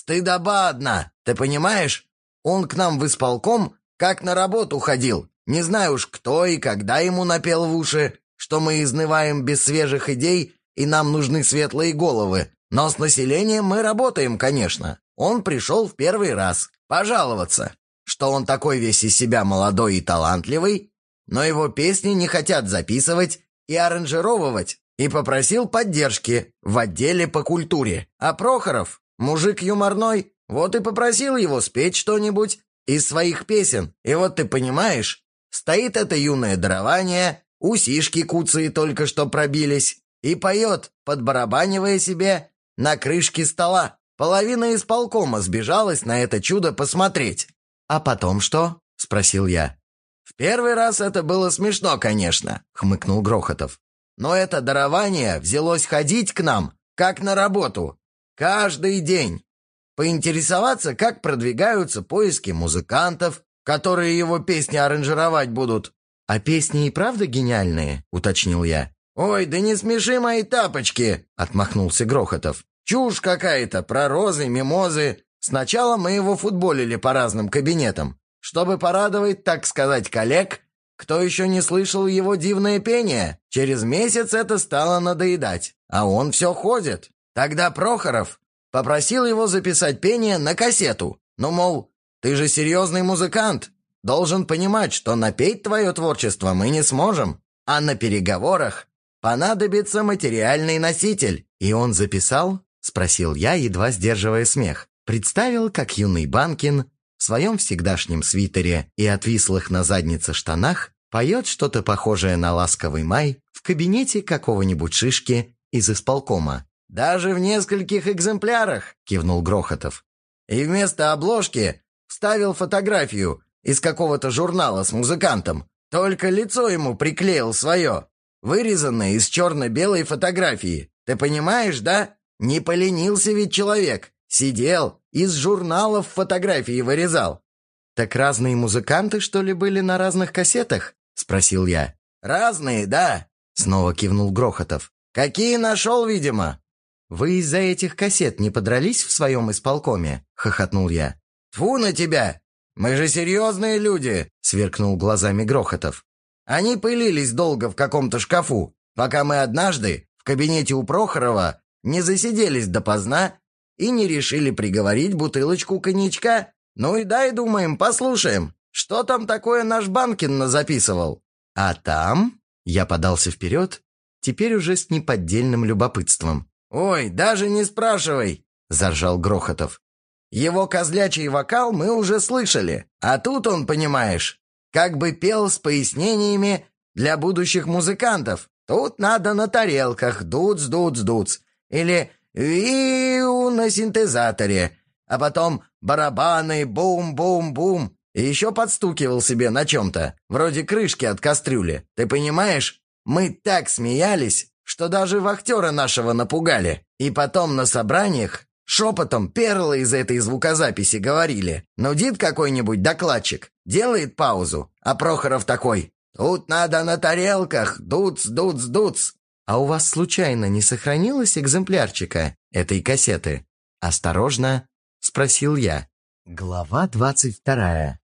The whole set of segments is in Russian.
Стыдоба одна, ты понимаешь? Он к нам в исполком как на работу ходил. Не знаю уж кто и когда ему напел в уши, что мы изнываем без свежих идей и нам нужны светлые головы. Но с населением мы работаем, конечно. Он пришел в первый раз пожаловаться, что он такой весь из себя молодой и талантливый, но его песни не хотят записывать и аранжировывать, и попросил поддержки в отделе по культуре. А Прохоров, мужик юморной, вот и попросил его спеть что-нибудь из своих песен. И вот ты понимаешь, стоит это юное дарование, усишки куцые только что пробились, и поет, подбарабанивая себе на крышке стола. Половина исполкома сбежалась на это чудо посмотреть. «А потом что?» — спросил я. «В первый раз это было смешно, конечно», — хмыкнул Грохотов. Но это дарование взялось ходить к нам, как на работу, каждый день. Поинтересоваться, как продвигаются поиски музыкантов, которые его песни аранжировать будут. «А песни и правда гениальные?» — уточнил я. «Ой, да не смеши мои тапочки!» — отмахнулся Грохотов. «Чушь какая-то про розы, мимозы. Сначала мы его футболили по разным кабинетам, чтобы порадовать, так сказать, коллег, кто еще не слышал его дивное пение? Через месяц это стало надоедать, а он все ходит. Тогда Прохоров попросил его записать пение на кассету. Ну, мол, ты же серьезный музыкант, должен понимать, что напеть твое творчество мы не сможем, а на переговорах понадобится материальный носитель. И он записал? Спросил я, едва сдерживая смех. Представил, как юный Банкин в своем всегдашнем свитере и отвислых на заднице штанах поет что-то похожее на ласковый май в кабинете какого-нибудь шишки из исполкома. «Даже в нескольких экземплярах!» — кивнул Грохотов. «И вместо обложки вставил фотографию из какого-то журнала с музыкантом. Только лицо ему приклеил свое, вырезанное из черно-белой фотографии. Ты понимаешь, да? Не поленился ведь человек. Сидел, из журналов фотографии вырезал. «Так разные музыканты, что ли, были на разных кассетах?» — спросил я. «Разные, да», — снова кивнул Грохотов. «Какие нашел, видимо». «Вы из-за этих кассет не подрались в своем исполкоме?» — хохотнул я. «Тьфу на тебя! Мы же серьезные люди!» — сверкнул глазами Грохотов. «Они пылились долго в каком-то шкафу, пока мы однажды в кабинете у Прохорова не засиделись допоздна и не решили приговорить бутылочку коньячка. Ну и дай, думаем, послушаем, что там такое наш Банкин записывал. А там я подался вперед, теперь уже с неподдельным любопытством. «Ой, даже не спрашивай!» – заржал Грохотов. «Его козлячий вокал мы уже слышали, а тут он, понимаешь, как бы пел с пояснениями для будущих музыкантов. Тут надо на тарелках дуц-дуц-дуц. Или «Виу» на синтезаторе, а потом барабаны бум-бум-бум, и еще подстукивал себе на чем-то, вроде крышки от кастрюли. Ты понимаешь? Мы так смеялись, что даже вахтера нашего напугали. И потом на собраниях шепотом перлы из этой звукозаписи говорили. Нудит какой-нибудь докладчик, делает паузу, а Прохоров такой «Тут надо на тарелках, дуц, дуц, дуц». «А у вас случайно не сохранилось экземплярчика этой кассеты?» «Осторожно», — спросил я. Глава двадцать вторая.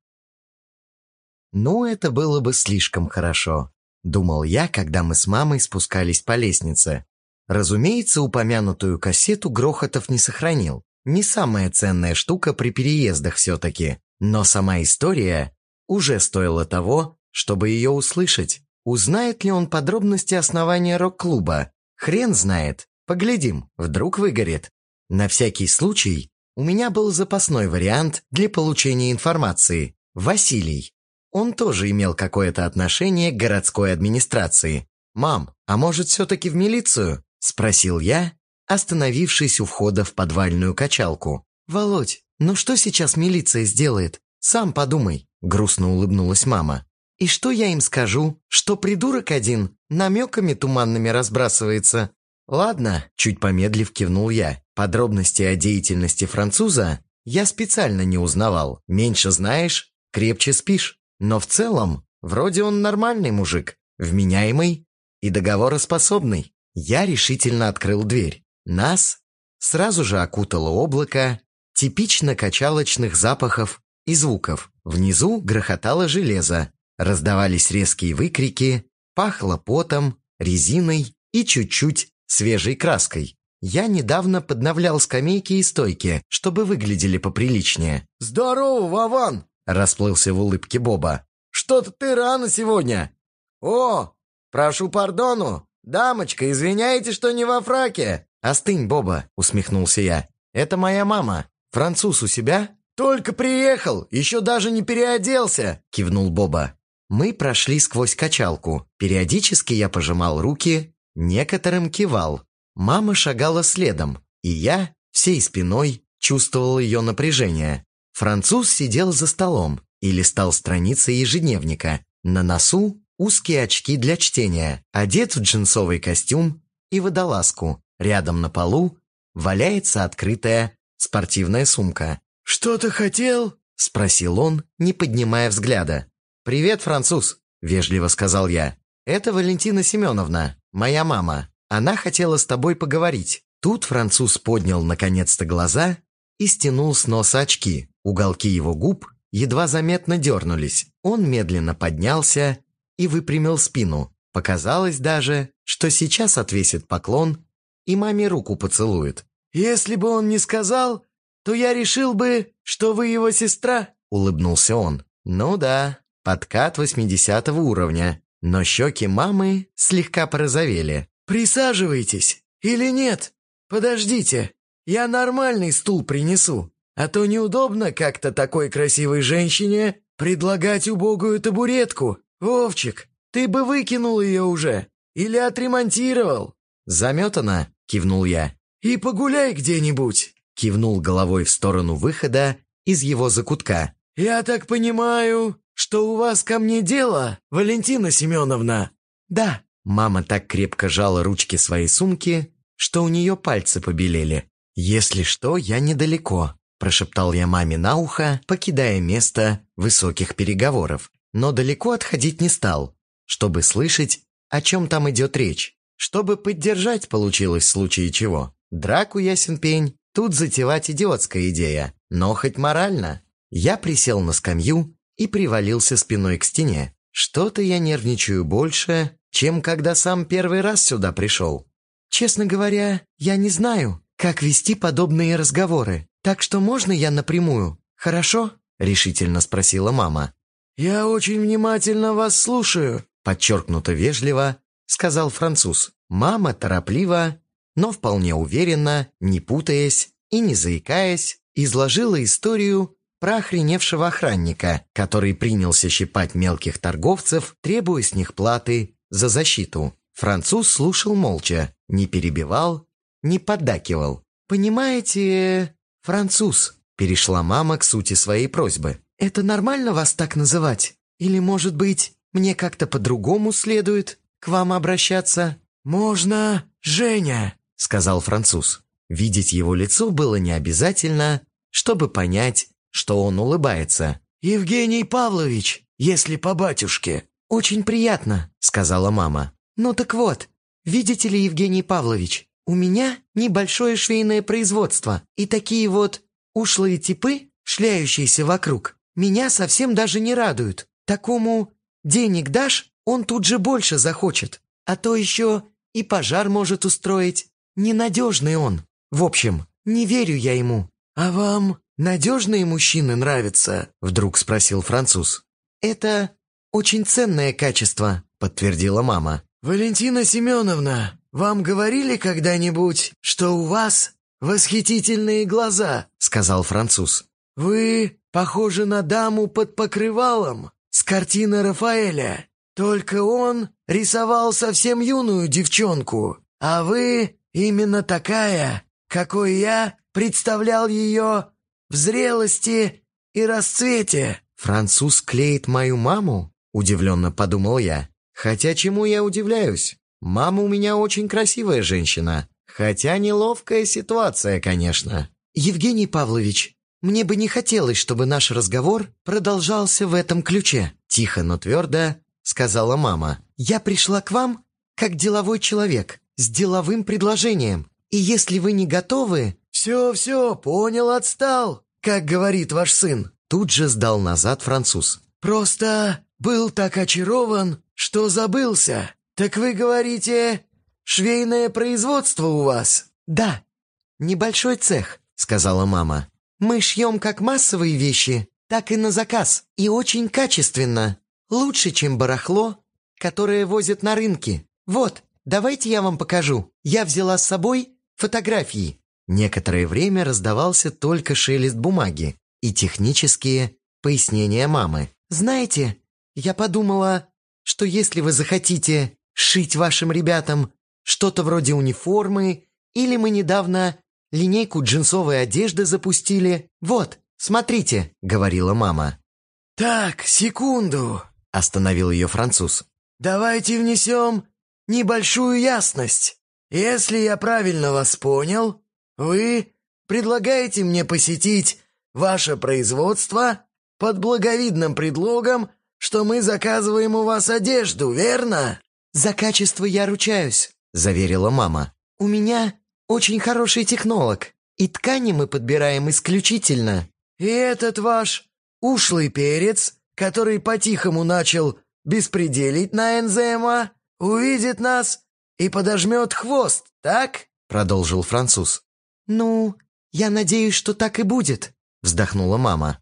«Ну, это было бы слишком хорошо», — думал я, когда мы с мамой спускались по лестнице. Разумеется, упомянутую кассету Грохотов не сохранил. Не самая ценная штука при переездах все-таки. Но сама история уже стоила того, чтобы ее услышать. Узнает ли он подробности основания рок-клуба? Хрен знает. Поглядим, вдруг выгорит. На всякий случай у меня был запасной вариант для получения информации. Василий. Он тоже имел какое-то отношение к городской администрации. «Мам, а может, все-таки в милицию?» – спросил я, остановившись у входа в подвальную качалку. «Володь, ну что сейчас милиция сделает? Сам подумай», – грустно улыбнулась мама. И что я им скажу? Что придурок один намеками туманными разбрасывается? Ладно, чуть помедлив кивнул я. Подробности о деятельности француза я специально не узнавал. Меньше знаешь, крепче спишь. Но в целом, вроде он нормальный мужик, вменяемый и договороспособный. Я решительно открыл дверь. Нас сразу же окутало облако типично качалочных запахов и звуков. Внизу грохотало железо, раздавались резкие выкрики, пахло потом, резиной и чуть-чуть свежей краской. Я недавно подновлял скамейки и стойки, чтобы выглядели поприличнее. «Здорово, Вован!» – расплылся в улыбке Боба. «Что-то ты рано сегодня!» «О, прошу пардону! Дамочка, извиняйте, что не во фраке!» «Остынь, Боба!» – усмехнулся я. «Это моя мама. Француз у себя?» «Только приехал, еще даже не переоделся!» – кивнул Боба. Мы прошли сквозь качалку. Периодически я пожимал руки, некоторым кивал. Мама шагала следом, и я, всей спиной, чувствовал ее напряжение. Француз сидел за столом и листал страницы ежедневника. На носу узкие очки для чтения, одет в джинсовый костюм и водолазку. Рядом на полу валяется открытая спортивная сумка. «Что ты хотел?» – спросил он, не поднимая взгляда. «Привет, француз», – вежливо сказал я. «Это Валентина Семеновна, моя мама. Она хотела с тобой поговорить». Тут француз поднял наконец-то глаза и стянул с носа очки. Уголки его губ едва заметно дернулись. Он медленно поднялся и выпрямил спину. Показалось даже, что сейчас отвесит поклон и маме руку поцелует. «Если бы он не сказал, то я решил бы, что вы его сестра», — улыбнулся он. «Ну да, подкат восьмидесятого уровня, но щеки мамы слегка порозовели. «Присаживайтесь или нет? Подождите, я нормальный стул принесу, а то неудобно как-то такой красивой женщине предлагать убогую табуретку. Вовчик, ты бы выкинул ее уже или отремонтировал». «Заметана?» — кивнул я. «И погуляй где-нибудь», — кивнул головой в сторону выхода из его закутка. «Я так понимаю, что у вас ко мне дело, Валентина Семеновна?» «Да», Мама так крепко жала ручки своей сумки, что у нее пальцы побелели. «Если что, я недалеко», – прошептал я маме на ухо, покидая место высоких переговоров. Но далеко отходить не стал, чтобы слышать, о чем там идет речь. Чтобы поддержать получилось в случае чего. Драку, ясен пень, тут затевать идиотская идея, но хоть морально. Я присел на скамью и привалился спиной к стене. Что-то я нервничаю больше, чем когда сам первый раз сюда пришел. Честно говоря, я не знаю, как вести подобные разговоры. Так что можно я напрямую, хорошо?» – решительно спросила мама. «Я очень внимательно вас слушаю», – подчеркнуто вежливо сказал француз. Мама торопливо, но вполне уверенно, не путаясь и не заикаясь, изложила историю про охреневшего охранника, который принялся щипать мелких торговцев, требуя с них платы за защиту. Француз слушал молча, не перебивал, не поддакивал. «Понимаете, француз», – перешла мама к сути своей просьбы. «Это нормально вас так называть? Или, может быть, мне как-то по-другому следует к вам обращаться?» «Можно Женя», – сказал француз. Видеть его лицо было не обязательно, чтобы понять, что он улыбается. «Евгений Павлович, если по батюшке». «Очень приятно», — сказала мама. «Ну так вот, видите ли, Евгений Павлович, у меня небольшое швейное производство, и такие вот ушлые типы, шляющиеся вокруг, меня совсем даже не радуют. Такому денег дашь, он тут же больше захочет, а то еще и пожар может устроить. Ненадежный он. В общем, не верю я ему». «А вам надежные мужчины нравятся?» — вдруг спросил француз. «Это «Очень ценное качество», — подтвердила мама. «Валентина Семеновна, вам говорили когда-нибудь, что у вас восхитительные глаза?» — сказал француз. «Вы похожи на даму под покрывалом с картины Рафаэля. Только он рисовал совсем юную девчонку, а вы именно такая, какой я представлял ее в зрелости и расцвете». «Француз клеит мою маму?» Удивленно подумал я. Хотя чему я удивляюсь? Мама у меня очень красивая женщина. Хотя неловкая ситуация, конечно. Евгений Павлович, мне бы не хотелось, чтобы наш разговор продолжался в этом ключе. Тихо, но твердо сказала мама. Я пришла к вам как деловой человек, с деловым предложением. И если вы не готовы «Все-все, понял, отстал, как говорит ваш сын». Тут же сдал назад француз. «Просто был так очарован, что забылся. Так вы говорите, швейное производство у вас?» «Да, небольшой цех», — сказала мама. «Мы шьем как массовые вещи, так и на заказ. И очень качественно. Лучше, чем барахло, которое возят на рынке. Вот, давайте я вам покажу. Я взяла с собой фотографии». Некоторое время раздавался только шелест бумаги и технические пояснения мамы. «Знаете, я подумала, что если вы захотите шить вашим ребятам что-то вроде униформы, или мы недавно линейку джинсовой одежды запустили. Вот, смотрите», — говорила мама. «Так, секунду», — остановил ее француз. «Давайте внесем небольшую ясность. Если я правильно вас понял, вы предлагаете мне посетить ваше производство под благовидным предлогом, что мы заказываем у вас одежду, верно?» «За качество я ручаюсь», — заверила мама. «У меня очень хороший технолог, и ткани мы подбираем исключительно». «И этот ваш ушлый перец, который по-тихому начал беспределить на НЗМА, увидит нас и подожмет хвост, так?» — продолжил француз. «Ну, я надеюсь, что так и будет», — вздохнула мама.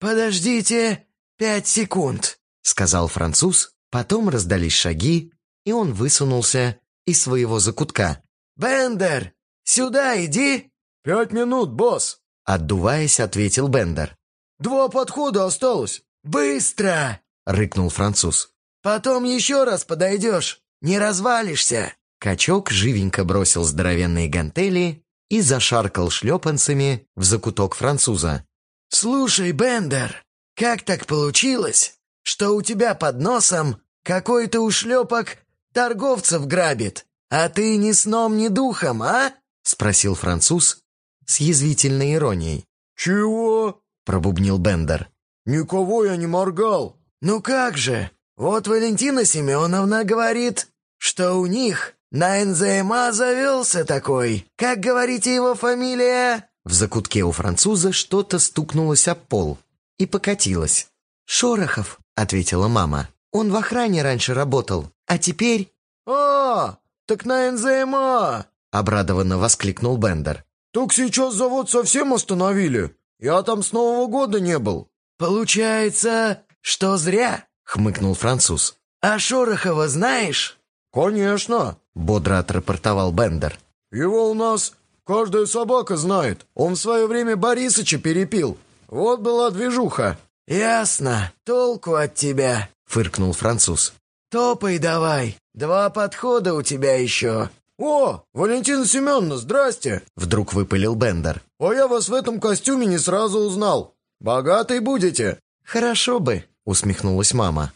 «Подождите пять секунд», — сказал француз. Потом раздались шаги, и он высунулся из своего закутка. «Бендер, сюда иди!» «Пять минут, босс!» Отдуваясь, ответил Бендер. «Два подхода осталось!» «Быстро!» — рыкнул француз. «Потом еще раз подойдешь, не развалишься!» Качок живенько бросил здоровенные гантели и зашаркал шлепанцами в закуток француза. «Слушай, Бендер, как так получилось, что у тебя под носом какой-то ушлепок торговцев грабит, а ты ни сном, ни духом, а?» — спросил француз с язвительной иронией. «Чего?» — пробубнил Бендер. «Никого я не моргал». «Ну как же? Вот Валентина Семеновна говорит, что у них на НЗМА завелся такой. Как говорите его фамилия?» В закутке у француза что-то стукнулось об пол и покатилось. «Шорохов», — ответила мама. «Он в охране раньше работал, а теперь...» «А, так на НЗМА!» — обрадованно воскликнул Бендер. «Так сейчас завод совсем остановили. Я там с Нового года не был». «Получается, что зря», — хмыкнул француз. «А Шорохова знаешь?» «Конечно», — бодро отрапортовал Бендер. «Его у нас каждая собака знает. Он в свое время Борисыча перепил. Вот была движуха». «Ясно. Толку от тебя», — фыркнул француз. «Топай давай. Два подхода у тебя еще». «О, Валентина Семеновна, здрасте!» Вдруг выпалил Бендер. «А я вас в этом костюме не сразу узнал. Богатый будете?» «Хорошо бы», — усмехнулась мама.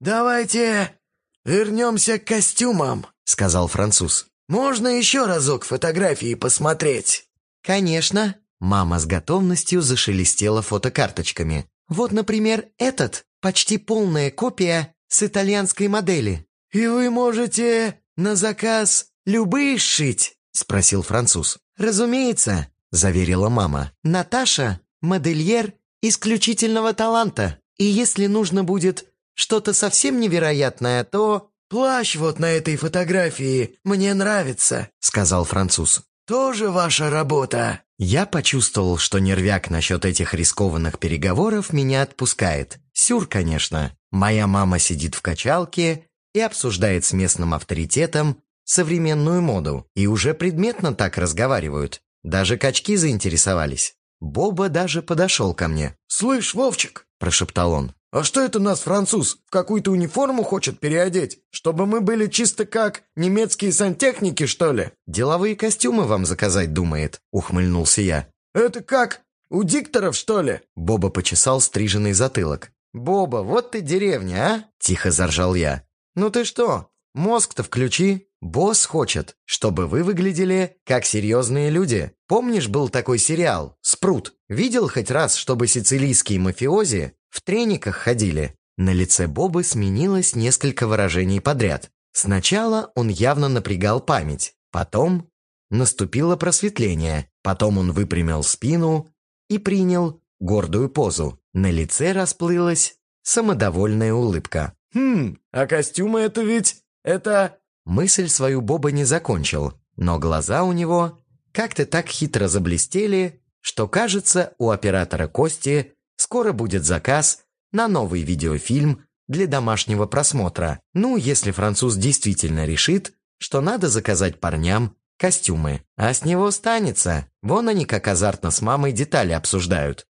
«Давайте вернемся к костюмам», — сказал француз. «Можно еще разок фотографии посмотреть?» «Конечно». Мама с готовностью зашелестела фотокарточками. «Вот, например, этот, почти полная копия с итальянской модели». «И вы можете на заказ любые сшить?» — спросил француз. «Разумеется», — заверила мама. «Наташа — модельер исключительного таланта. И если нужно будет что-то совсем невероятное, то...» «Плащ вот на этой фотографии мне нравится», — сказал француз. «Тоже ваша работа?» Я почувствовал, что нервяк насчет этих рискованных переговоров меня отпускает. Сюр, конечно. Моя мама сидит в качалке и обсуждает с местным авторитетом современную моду. И уже предметно так разговаривают. Даже качки заинтересовались. Боба даже подошел ко мне. «Слышь, Вовчик!» – прошептал он. «А что это нас француз в какую-то униформу хочет переодеть? Чтобы мы были чисто как немецкие сантехники, что ли?» «Деловые костюмы вам заказать думает», – ухмыльнулся я. «Это как? У дикторов, что ли?» Боба почесал стриженный затылок. «Боба, вот ты деревня, а?» – тихо заржал я. «Ну ты что, мозг-то включи. Босс хочет, чтобы вы выглядели как серьезные люди. Помнишь, был такой сериал «Спрут»? Видел хоть раз, чтобы сицилийские мафиози в трениках ходили?» На лице Бобы сменилось несколько выражений подряд. Сначала он явно напрягал память. Потом наступило просветление, Потом он выпрямил спину и принял гордую позу. На лице расплылась самодовольная улыбка. «Хм, а костюмы это ведь... это...» Мысль свою Боба не закончил, но глаза у него как-то так хитро заблестели, что, кажется, у оператора Кости скоро будет заказ на новый видеофильм для домашнего просмотра. Ну, если француз действительно решит, что надо заказать парням костюмы. А с него станется. Вон они как азартно с мамой детали обсуждают.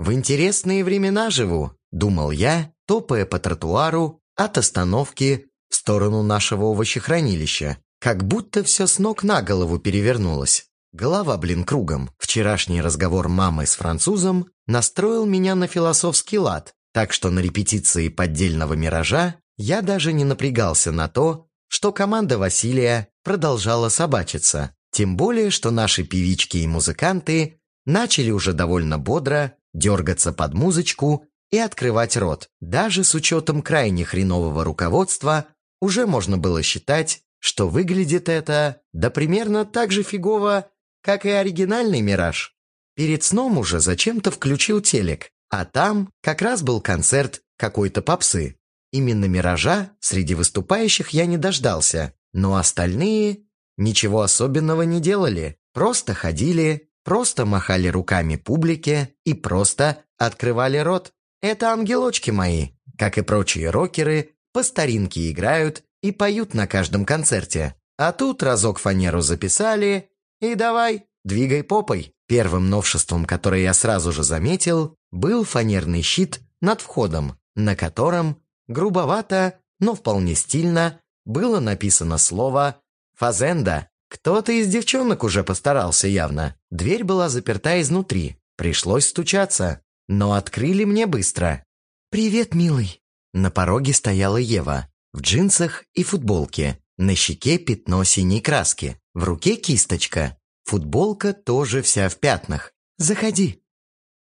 В интересные времена живу, думал я, топая по тротуару от остановки в сторону нашего овощехранилища. Как будто все с ног на голову перевернулось. Голова, блин, кругом. Вчерашний разговор мамы с французом настроил меня на философский лад, так что на репетиции поддельного «Миража» я даже не напрягался на то, что команда Василия продолжала собачиться. Тем более, что наши певички и музыканты начали уже довольно бодро дергаться под музычку и открывать рот. Даже с учетом крайне хренового руководства уже можно было считать, что выглядит это, да примерно так же фигово, как и оригинальный «Мираж». Перед сном уже зачем-то включил телек, а там как раз был концерт какой-то попсы. Именно «Миража» среди выступающих я не дождался, но остальные ничего особенного не делали, просто ходили, просто махали руками публике и просто открывали рот. Это ангелочки мои, как и прочие рокеры, по старинке играют и поют на каждом концерте. А тут разок фанеру записали, и давай, двигай попой. Первым новшеством, которое я сразу же заметил, был фанерный щит над входом, на котором грубовато, но вполне стильно было написано слово «фазенда». Кто-то из девчонок уже постарался явно. Дверь была заперта изнутри. Пришлось стучаться. Но открыли мне быстро. «Привет, милый». На пороге стояла Ева. В джинсах и футболке. На щеке пятно синей краски. В руке кисточка. Футболка тоже вся в пятнах. «Заходи.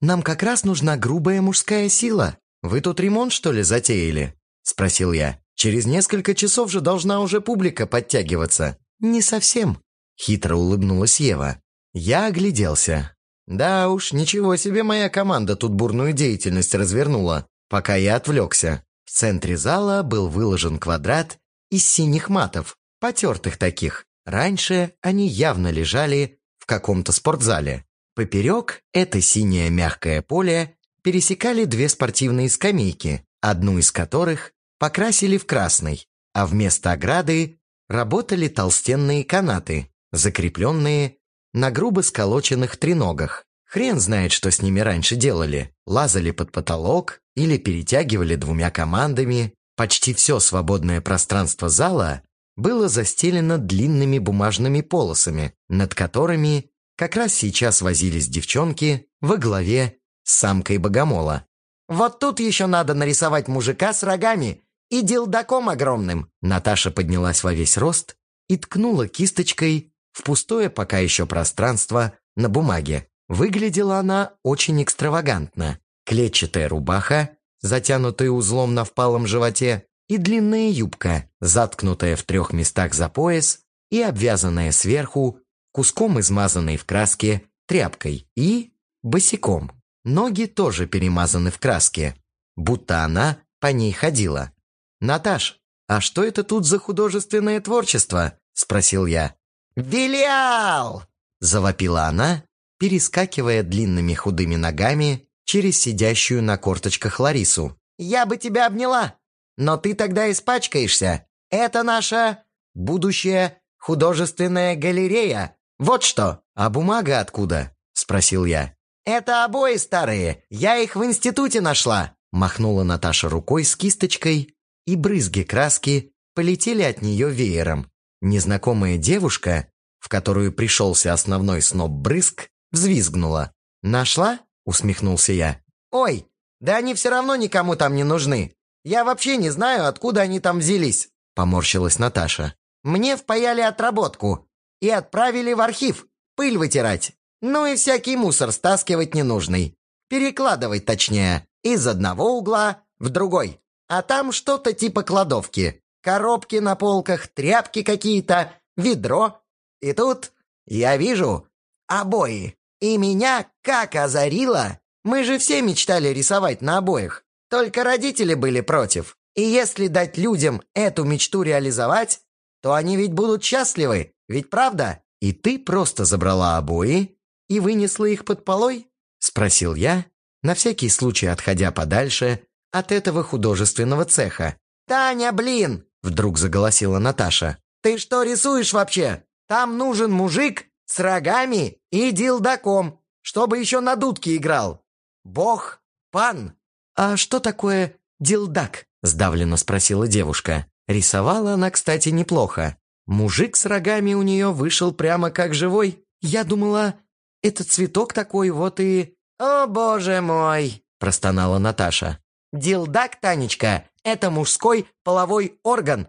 Нам как раз нужна грубая мужская сила. Вы тут ремонт, что ли, затеяли?» Спросил я. «Через несколько часов же должна уже публика подтягиваться». «Не совсем», — хитро улыбнулась Ева. Я огляделся. Да уж, ничего себе моя команда тут бурную деятельность развернула, пока я отвлекся. В центре зала был выложен квадрат из синих матов, потертых таких. Раньше они явно лежали в каком-то спортзале. Поперек это синее мягкое поле пересекали две спортивные скамейки, одну из которых покрасили в красный, а вместо ограды работали толстенные канаты, закрепленные на грубо сколоченных треногах. Хрен знает, что с ними раньше делали. Лазали под потолок или перетягивали двумя командами. Почти все свободное пространство зала было застелено длинными бумажными полосами, над которыми как раз сейчас возились девчонки во главе с самкой богомола. «Вот тут еще надо нарисовать мужика с рогами и делдаком огромным!» Наташа поднялась во весь рост и ткнула кисточкой в пустое пока еще пространство на бумаге. Выглядела она очень экстравагантно. Клетчатая рубаха, затянутая узлом на впалом животе, и длинная юбка, заткнутая в трех местах за пояс и обвязанная сверху куском измазанной в краске тряпкой и босиком. Ноги тоже перемазаны в краске, будто она по ней ходила. «Наташ, а что это тут за художественное творчество?» – спросил я. «Белиал!» – завопила она, перескакивая длинными худыми ногами через сидящую на корточках Ларису. «Я бы тебя обняла, но ты тогда испачкаешься. Это наша будущая художественная галерея. Вот что!» «А бумага откуда?» – спросил я. «Это обои старые, я их в институте нашла!» Махнула Наташа рукой с кисточкой, и брызги краски полетели от нее веером. Незнакомая девушка, в которую пришелся основной сноп брызг, взвизгнула. «Нашла?» — усмехнулся я. «Ой, да они все равно никому там не нужны. Я вообще не знаю, откуда они там взялись», — поморщилась Наташа. «Мне впаяли отработку и отправили в архив пыль вытирать. Ну и всякий мусор стаскивать ненужный. Перекладывать точнее, из одного угла в другой. А там что-то типа кладовки. Коробки на полках, тряпки какие-то, ведро. И тут я вижу обои. И меня как озарило! Мы же все мечтали рисовать на обоих. Только родители были против. И если дать людям эту мечту реализовать, то они ведь будут счастливы, ведь правда? И ты просто забрала обои и вынесла их под полой? Спросил я, на всякий случай отходя подальше от этого художественного цеха. «Таня, блин!» — вдруг заголосила Наташа. «Ты что рисуешь вообще? Там нужен мужик с рогами и дилдаком, чтобы еще на дудке играл. Бог, пан!» «А что такое дилдак?» — сдавленно спросила девушка. Рисовала она, кстати, неплохо. Мужик с рогами у нее вышел прямо как живой. Я думала, это цветок такой вот и... «О, боже мой!» – простонала Наташа. «Дилдак, Танечка, это мужской половой орган.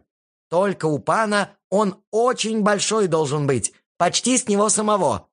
Только у пана он очень большой должен быть, почти с него самого».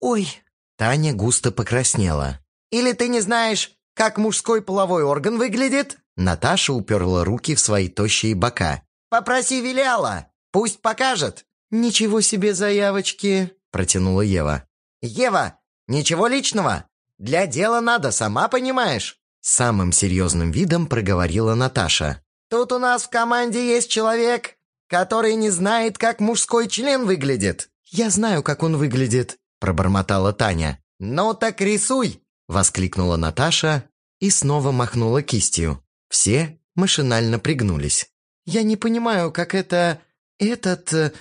«Ой!» – Таня густо покраснела. «Или ты не знаешь, как мужской половой орган выглядит?» Наташа уперла руки в свои тощие бока. «Попроси Виляла, пусть покажет». «Ничего себе заявочки!» – протянула Ева. «Ева, ничего личного. Для дела надо, сама понимаешь». Самым серьезным видом проговорила Наташа. «Тут у нас в команде есть человек, который не знает, как мужской член выглядит». «Я знаю, как он выглядит», – пробормотала Таня. «Ну так рисуй!» – воскликнула Наташа и снова махнула кистью. Все машинально пригнулись. «Я не понимаю, как это... этот... Э,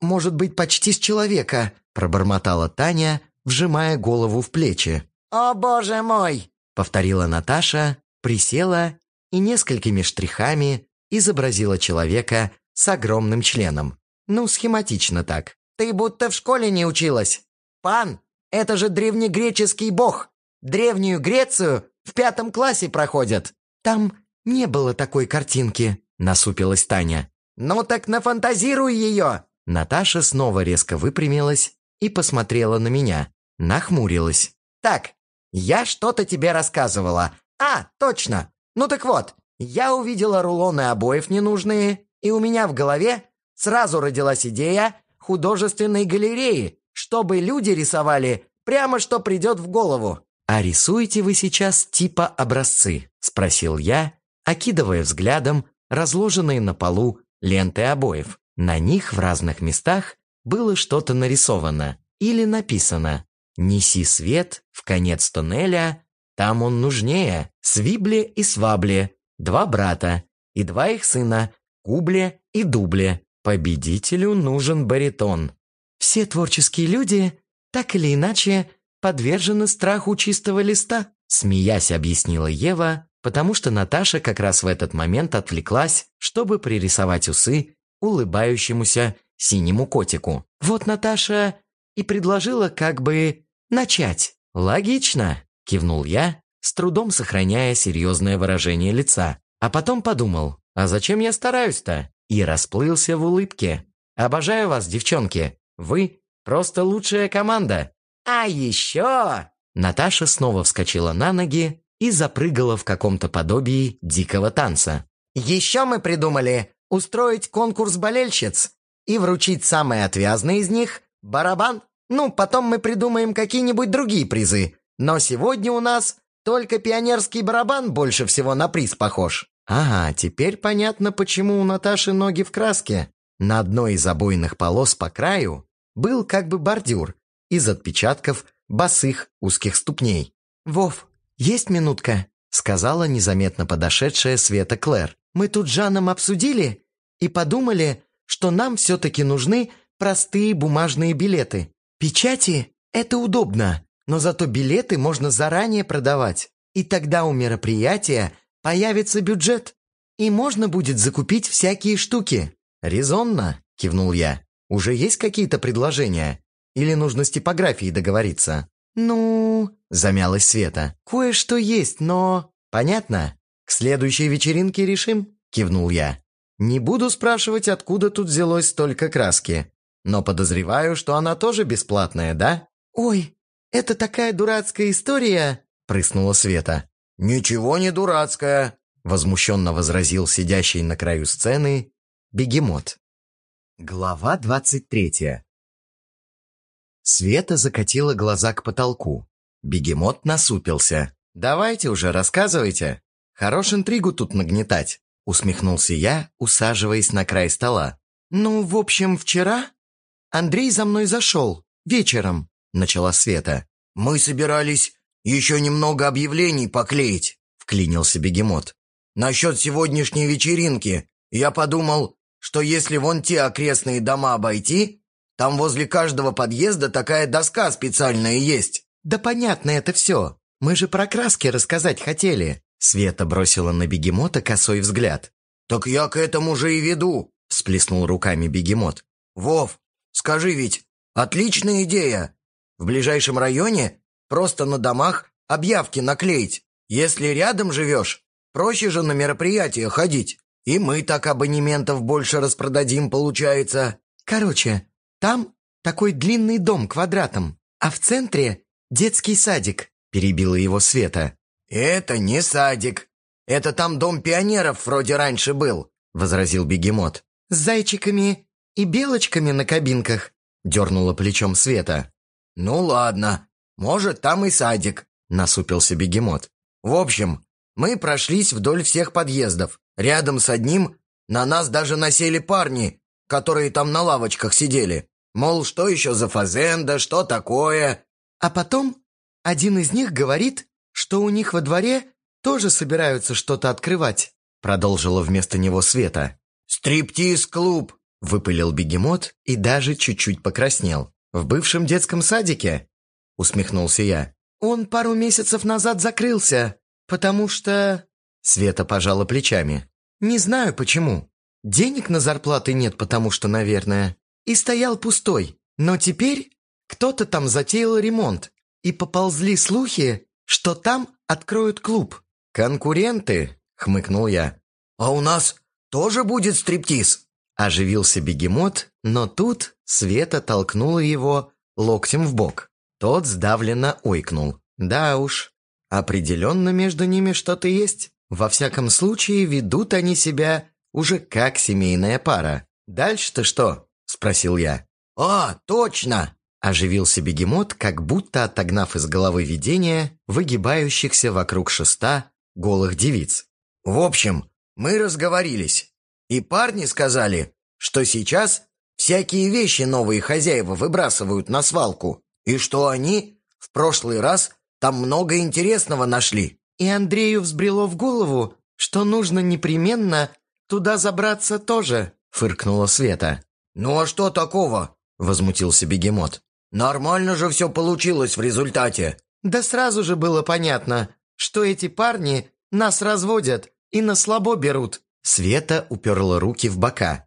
может быть, почти с человека», пробормотала Таня, вжимая голову в плечи. «О, боже мой!» Повторила Наташа, присела и несколькими штрихами изобразила человека с огромным членом. Ну, схематично так. «Ты будто в школе не училась. Пан, это же древнегреческий бог. Древнюю Грецию в пятом классе проходят». «Там не было такой картинки», — насупилась Таня. «Ну так нафантазируй ее!» Наташа снова резко выпрямилась и посмотрела на меня. Нахмурилась. «Так, я что-то тебе рассказывала. А, точно! Ну так вот, я увидела рулоны обоев ненужные, и у меня в голове сразу родилась идея художественной галереи, чтобы люди рисовали прямо что придет в голову». «А рисуете вы сейчас типа образцы?» – спросил я, окидывая взглядом разложенные на полу ленты обоев. На них в разных местах было что-то нарисовано или написано «Неси свет в конец туннеля, там он нужнее, Свибле и Свабле, два брата и два их сына, Кубле и Дубле. Победителю нужен баритон». Все творческие люди, так или иначе, подвержены страху чистого листа, смеясь объяснила Ева, потому что Наташа как раз в этот момент отвлеклась, чтобы пририсовать усы улыбающемуся синему котику. Вот Наташа и предложила как бы начать. Логично, кивнул я, с трудом сохраняя серьезное выражение лица. А потом подумал, а зачем я стараюсь-то? И расплылся в улыбке. Обожаю вас, девчонки. Вы просто лучшая команда. А еще... Наташа снова вскочила на ноги и запрыгала в каком-то подобии дикого танца. «Еще мы придумали устроить конкурс болельщиц и вручить самый отвязный из них – барабан. Ну, потом мы придумаем какие-нибудь другие призы. Но сегодня у нас только пионерский барабан больше всего на приз похож». Ага, теперь понятно, почему у Наташи ноги в краске. На одной из обойных полос по краю был как бы бордюр из отпечатков босых узких ступней. «Вов, есть минутка?» — сказала незаметно подошедшая Света Клэр. Мы тут с Жаном обсудили и подумали, что нам все-таки нужны простые бумажные билеты. Печати – это удобно, но зато билеты можно заранее продавать. И тогда у мероприятия появится бюджет, и можно будет закупить всякие штуки. «Резонно», – кивнул я. «Уже есть какие-то предложения? Или нужно с типографией договориться?» «Ну...» – замялась Света. «Кое-что есть, но...» «Понятно. «К следующей вечеринке решим», – кивнул я. «Не буду спрашивать, откуда тут взялось столько краски. Но подозреваю, что она тоже бесплатная, да?» «Ой, это такая дурацкая история», – прыснула Света. «Ничего не дурацкая», – возмущенно возразил сидящий на краю сцены бегемот. Глава двадцать третья. Света закатила глаза к потолку. Бегемот насупился. «Давайте уже, рассказывайте. Хорош интригу тут нагнетать», усмехнулся я, усаживаясь на край стола. «Ну, в общем, вчера Андрей за мной зашел, вечером», начала Света. «Мы собирались еще немного объявлений поклеить», вклинился бегемот. «Насчет сегодняшней вечеринки я подумал, что если вон те окрестные дома обойти, там возле каждого подъезда такая доска специальная есть». «Да понятно это все. Мы же про краски рассказать хотели». Света бросила на бегемота косой взгляд. «Так я к этому же и веду», – всплеснул руками бегемот. «Вов, скажи ведь, отличная идея. В ближайшем районе просто на домах объявки наклеить. Если рядом живешь, проще же на мероприятия ходить. И мы так абонементов больше распродадим, получается». «Короче, там такой длинный дом квадратом, а в центре детский садик», – перебила его Света. «Это не садик. Это там дом пионеров вроде раньше был», – возразил бегемот. «С зайчиками и белочками на кабинках», – дернула плечом Света. «Ну ладно, может, там и садик», – насупился бегемот. «В общем, мы прошлись вдоль всех подъездов. Рядом с одним на нас даже насели парни, которые там на лавочках сидели. Мол, что еще за фазенда, что такое? А потом один из них говорит, что у них во дворе тоже собираются что-то открывать, продолжила вместо него Света. «Стриптиз-клуб!» – выпылил бегемот и даже чуть-чуть покраснел. «В бывшем детском садике?» – усмехнулся я. «Он пару месяцев назад закрылся, потому что...» Света пожала плечами. «Не знаю почему. Денег на зарплаты нет, потому что, наверное. И стоял пустой. Но теперь кто-то там затеял ремонт. И поползли слухи, что там откроют клуб. «Конкуренты?» — хмыкнул я. «А у нас тоже будет стриптиз?» Оживился бегемот, но тут Света толкнула его локтем в бок. Тот сдавленно ойкнул. «Да уж, определенно между ними что-то есть. Во всяком случае, ведут они себя уже как семейная пара. Дальше-то что?» – спросил я. «А, точно!» – оживился бегемот, как будто отогнав из головы видения выгибающихся вокруг шеста голых девиц. «В общем, мы разговорились, и парни сказали, что сейчас всякие вещи новые хозяева выбрасывают на свалку, и что они в прошлый раз там много интересного нашли». И Андрею взбрело в голову, что нужно непременно туда забраться тоже», — фыркнула Света. «Ну а что такого?» — возмутился бегемот. «Нормально же все получилось в результате». «Да сразу же было понятно, что эти парни нас разводят и на слабо берут». Света уперла руки в бока.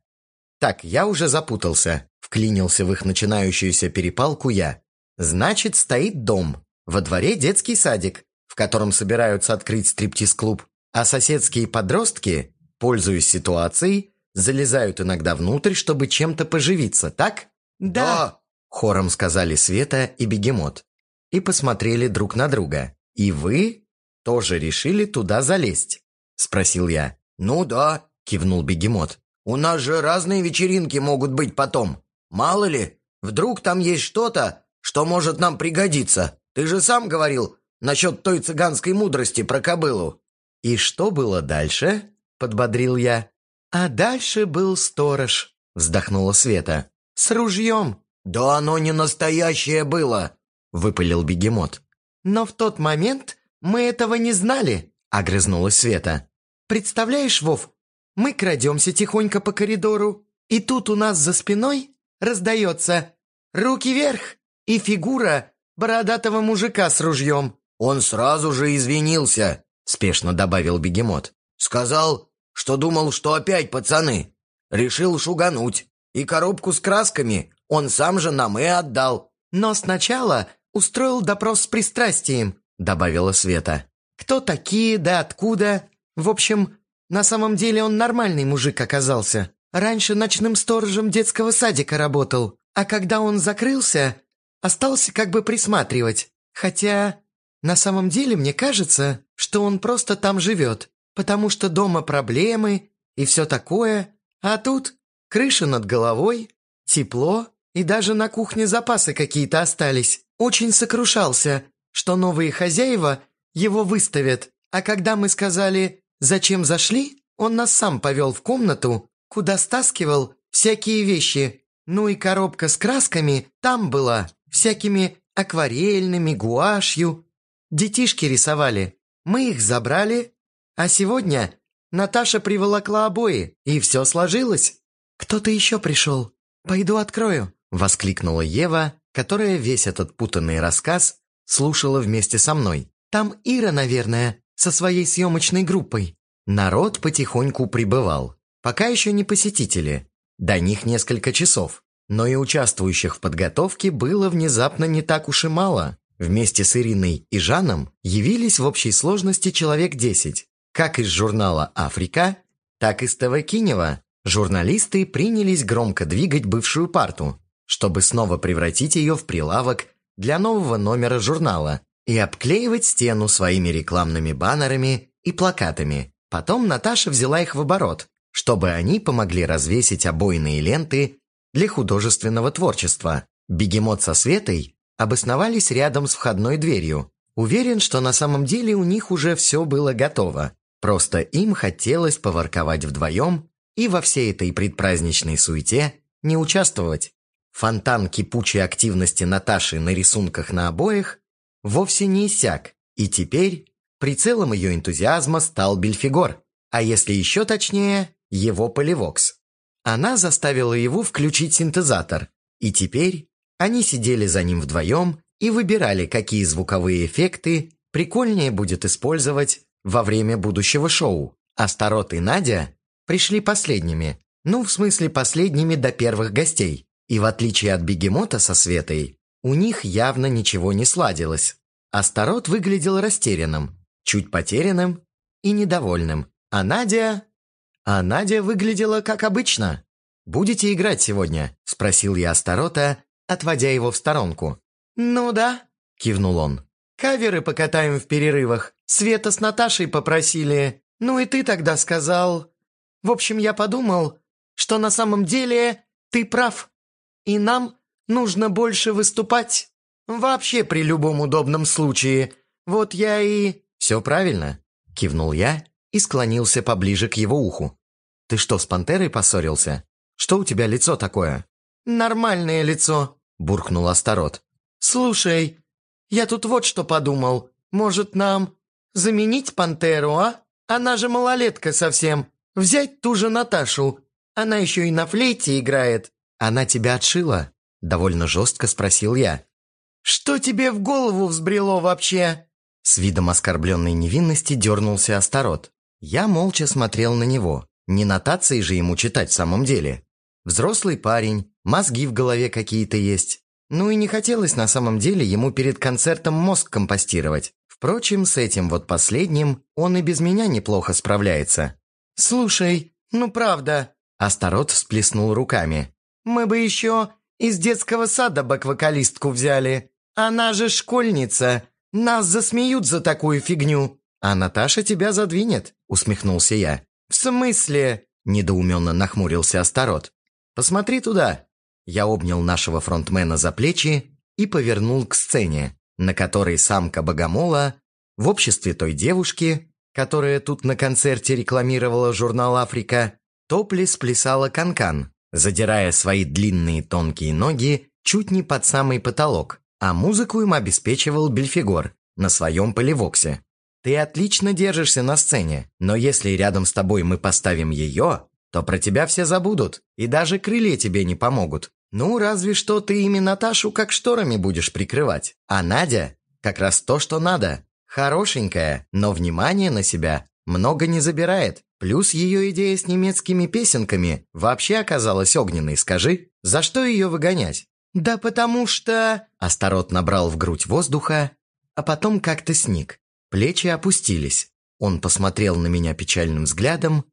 «Так, я уже запутался», — вклинился в их начинающуюся перепалку я. «Значит, стоит дом. Во дворе детский садик, в котором собираются открыть стриптиз-клуб, а соседские подростки пользуясь ситуацией, залезают иногда внутрь, чтобы чем-то поживиться, так? «Да!» – хором сказали Света и Бегемот. И посмотрели друг на друга. «И вы тоже решили туда залезть?» – спросил я. «Ну да», – кивнул Бегемот. «У нас же разные вечеринки могут быть потом. Мало ли, вдруг там есть что-то, что может нам пригодиться. Ты же сам говорил насчет той цыганской мудрости про кобылу». «И что было дальше?» подбодрил я. «А дальше был сторож», — вздохнула Света. «С ружьем». «Да оно не настоящее было», — выпалил бегемот. «Но в тот момент мы этого не знали», — огрызнулась Света. «Представляешь, Вов, мы крадемся тихонько по коридору, и тут у нас за спиной раздается «Руки вверх!» и фигура бородатого мужика с ружьем. «Он сразу же извинился», — спешно добавил бегемот. «Сказал, что думал, что опять пацаны. Решил шугануть. И коробку с красками он сам же нам и отдал. Но сначала устроил допрос с пристрастием, добавила Света. Кто такие, да откуда? В общем, на самом деле он нормальный мужик оказался. Раньше ночным сторожем детского садика работал, а когда он закрылся, остался как бы присматривать. Хотя, на самом деле, мне кажется, что он просто там живет потому что дома проблемы и все такое, а тут крыша над головой, тепло И даже на кухне запасы какие-то остались. Очень сокрушался, что новые хозяева его выставят. А когда мы сказали «Зачем зашли?», он нас сам повел в комнату, куда стаскивал всякие вещи. Ну и коробка с красками там была, всякими акварельными, гуашью. Детишки рисовали. Мы их забрали. А сегодня Наташа приволокла обои, и все сложилось. «Кто-то еще пришел. Пойду открою», — воскликнула Ева, которая весь этот путанный рассказ слушала вместе со мной. «Там Ира, наверное, со своей съемочной группой». Народ потихоньку прибывал. Пока еще не посетители. До них несколько часов. Но и участвующих в подготовке было внезапно не так уж и мало. Вместе с Ириной и Жаном явились в общей сложности человек 10. Как из журнала «Африка», так и из ТВ Кинева. Журналисты принялись громко двигать бывшую парту, чтобы снова превратить ее в прилавок для нового номера журнала и обклеивать стену своими рекламными баннерами и плакатами. Потом Наташа взяла их в оборот, чтобы они помогли развесить обойные ленты для художественного творчества. Бегемот со Светой обосновались рядом с входной дверью. Уверен, что на самом деле у них уже все было готово. Просто им хотелось поворковать вдвоем и во всей этой предпраздничной суете не участвовать. Фонтан кипучей активности Наташи на рисунках на обоих вовсе не иссяк, и теперь прицелом ее энтузиазма стал Бельфигор, а если еще точнее, его поливокс. Она заставила его включить синтезатор, и теперь они сидели за ним вдвоем и выбирали, какие звуковые эффекты прикольнее будет использовать во время будущего шоу. Астарот и Надя пришли последними, ну, в смысле, последними до первых гостей. И в отличие от бегемота со Светой, у них явно ничего не сладилось. Астарот выглядел растерянным, чуть потерянным и недовольным. А Надя... А Надя выглядела как обычно. «Будете играть сегодня?» – спросил я Астарота, отводя его в сторонку. «Ну да», – кивнул он. «Каверы покатаем в перерывах. Света с Наташей попросили. Ну и ты тогда сказал. В общем, я подумал, что на самом деле ты прав. И нам нужно больше выступать. Вообще при любом удобном случае. Вот я и...» «Все правильно», – кивнул я и склонился поближе к его уху. «Ты что, с пантерой поссорился? Что у тебя лицо такое?» «Нормальное лицо», – буркнул Астарот. «Слушай, я тут вот что подумал. Может, нам заменить пантеру, а? Она же малолетка совсем. Взять ту же Наташу. Она еще и на флейте играет». «Она тебя отшила?» – довольно жестко спросил я. «Что тебе в голову взбрело вообще?» С видом оскорбленной невинности дернулся Астарот. Я молча смотрел на него. Не нотации же ему читать в самом деле. Взрослый парень, мозги в голове какие-то есть. Ну и не хотелось на самом деле ему перед концертом мозг компостировать. Впрочем, с этим вот последним он и без меня неплохо справляется. «Слушай, ну правда...» Астарот всплеснул руками. «Мы бы еще из детского сада бэк-вокалистку взяли. Она же школьница. Нас засмеют за такую фигню. А Наташа тебя задвинет», — усмехнулся я. «В смысле?» — недоуменно нахмурился Астарот. «Посмотри туда». Я обнял нашего фронтмена за плечи и повернул к сцене, на которой самка Богомола в обществе той девушки, которая тут на концерте рекламировала журнал «Африка», топлес плясала канкан, задирая свои длинные тонкие ноги чуть не под самый потолок, а музыку им обеспечивал Бельфигор на своем поливоксе. Ты отлично держишься на сцене, но если рядом с тобой мы поставим ее, то про тебя все забудут, и даже крылья тебе не помогут. Ну, разве что ты ими Наташу как шторами будешь прикрывать. А Надя как раз то, что надо. Хорошенькая, но внимание на себя много не забирает. Плюс ее идея с немецкими песенками вообще оказалась огненной, скажи. За что ее выгонять? «Да потому что...» Астарот набрал в грудь воздуха, а потом как-то сник. Плечи опустились. Он посмотрел на меня печальным взглядом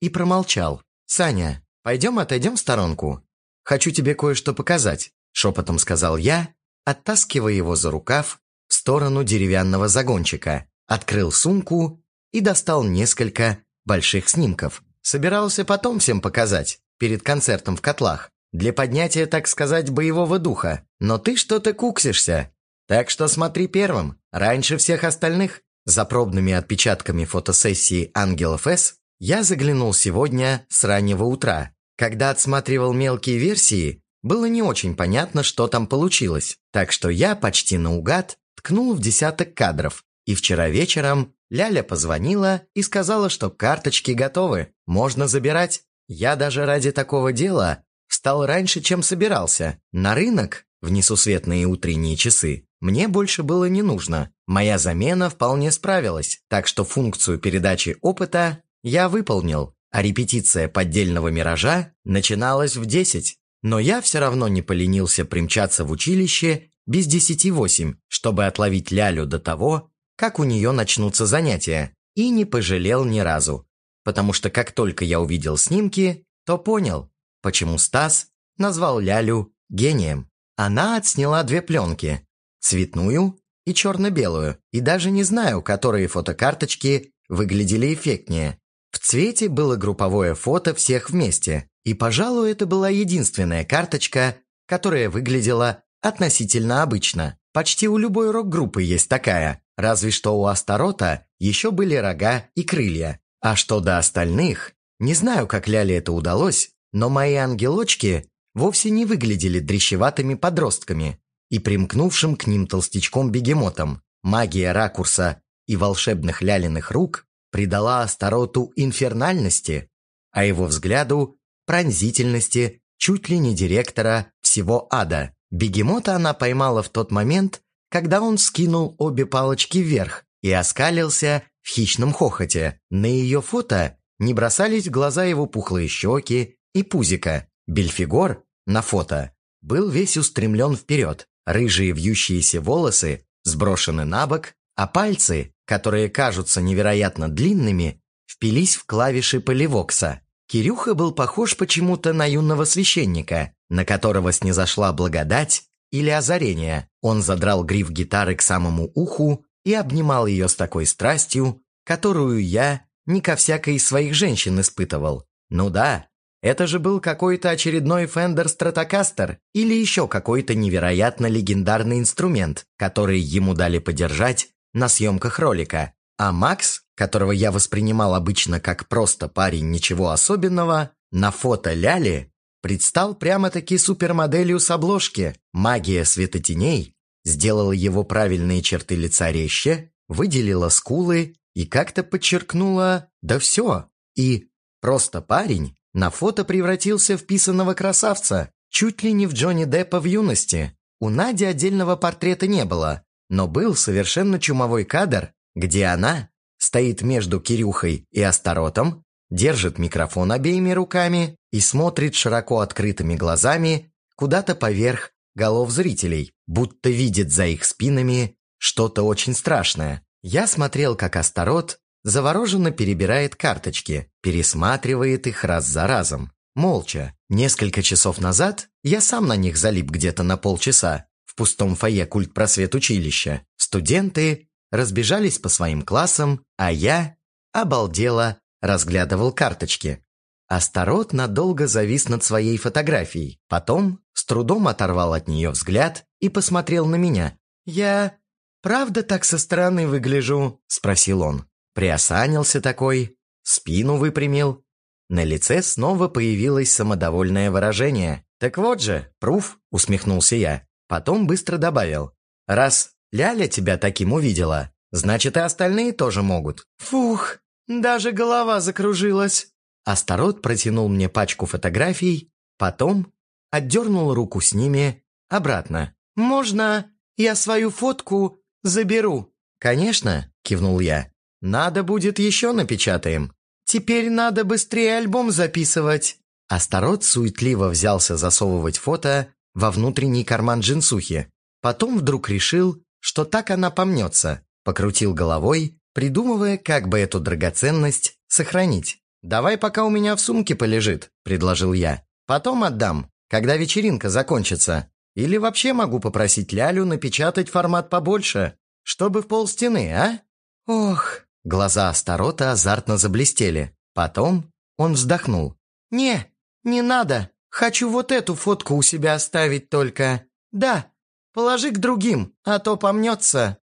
и промолчал. «Саня, пойдем отойдем в сторонку. Хочу тебе кое-что показать», — шепотом сказал я, оттаскивая его за рукав в сторону деревянного загончика, открыл сумку и достал несколько больших снимков. Собирался потом всем показать, перед концертом в котлах. для поднятия, так сказать, боевого духа. Но ты что-то куксишься. Так что смотри первым, раньше всех остальных. За пробными отпечатками фотосессии «Ангелов С» я заглянул сегодня с раннего утра. Когда отсматривал мелкие версии, было не очень понятно, что там получилось. Так что я почти наугад ткнул в десяток кадров. И вчера вечером Ляля позвонила и сказала, что карточки готовы, можно забирать. Я даже ради такого дела встал раньше, чем собирался. На рынок, в несусветные утренние часы, мне больше было не нужно. Моя замена вполне справилась, так что функцию передачи опыта я выполнил, а репетиция поддельного миража начиналась в 10. Но я все равно не поленился примчаться в училище без десяти восемь, чтобы отловить Лялю до того, как у нее начнутся занятия, и не пожалел ни разу. Потому что как только я увидел снимки, то понял, почему Стас назвал Лялю гением. Она отсняла две пленки – цветную и черно-белую, и даже не знаю, которые фотокарточки выглядели эффектнее. В цвете было групповое фото всех вместе, и, пожалуй, это была единственная карточка, которая выглядела относительно обычно. Почти у любой рок-группы есть такая, разве что у Астарота еще были рога и крылья. А что до остальных, не знаю, как Ляле это удалось, но мои ангелочки вовсе не выглядели дрещеватыми подростками и примкнувшим к ним толстячком-бегемотом. Магия ракурса и волшебных лялиных рук придала Астароту инфернальности, а его взгляду – пронзительности чуть ли не директора всего ада. Бегемота она поймала в тот момент, когда он скинул обе палочки вверх и оскалился в хищном хохоте. На ее фото не бросались в глаза его пухлые щеки и пузика. Бельфигор на фото был весь устремлен вперед, рыжие вьющиеся волосы сброшены на бок, а пальцы, которые кажутся невероятно длинными, впились в клавиши поливокса. Кирюха был похож почему-то на юного священника, на которого снизошла благодать или озарение. Он задрал гриф гитары к самому уху и обнимал ее с такой страстью, которую я не ко всякой из своих женщин испытывал. Ну да, это же был какой-то очередной Fender Stratocaster или еще какой-то невероятно легендарный инструмент, который ему дали подержать на съемках ролика. А Макс, которого я воспринимал обычно как просто парень ничего особенного, на фото Ляли предстал прямо-таки супермоделью с обложки. Магия светотеней сделала его правильные черты лица резче, выделила скулы и как-то подчеркнула «да все». И просто парень на фото превратился в писаного красавца, чуть ли не в Джонни Деппа в юности. У Нади отдельного портрета не было, но был совершенно чумовой кадр, где она стоит между Кирюхой и Астаротом, держит микрофон обеими руками и смотрит широко открытыми глазами куда-то поверх голов зрителей, будто видит за их спинами что-то очень страшное. Я смотрел, как Астарот завороженно перебирает карточки, пересматривает их раз за разом. Молча. Несколько часов назад я сам на них залип где-то на полчаса, в пустом фойе культ просвет училища. Студенты разбежались по своим классам, а я, обалдело, разглядывал карточки. Астарот надолго завис над своей фотографией. Потом с трудом оторвал от нее взгляд и посмотрел на меня. «Я правда так со стороны выгляжу?» – спросил он. Приосанился такой, спину выпрямил. На лице снова появилось самодовольное выражение. «Так вот же, пруф», – усмехнулся я. Потом быстро добавил. «Раз Ляля тебя таким увидела, значит и остальные тоже могут». «Фух, даже голова закружилась». Астарот протянул мне пачку фотографий, потом отдернул руку с ними обратно. «Можно я свою фотку заберу?» «Конечно», – кивнул я. «Надо будет еще напечатаем». «Теперь надо быстрее альбом записывать». Астарот суетливо взялся засовывать фото во внутренний карман джинсухи. Потом вдруг решил, что так она помнется. Покрутил головой, придумывая, как бы эту драгоценность сохранить. «Давай пока у меня в сумке полежит», – предложил я. «Потом отдам, когда вечеринка закончится. Или вообще могу попросить Лялю напечатать формат побольше, чтобы в пол стены, а?» «Ох!» Глаза Астарота азартно заблестели. Потом он вздохнул. «Не, не надо. Хочу вот эту фотку у себя оставить только. Да, положи к другим, а то помнется».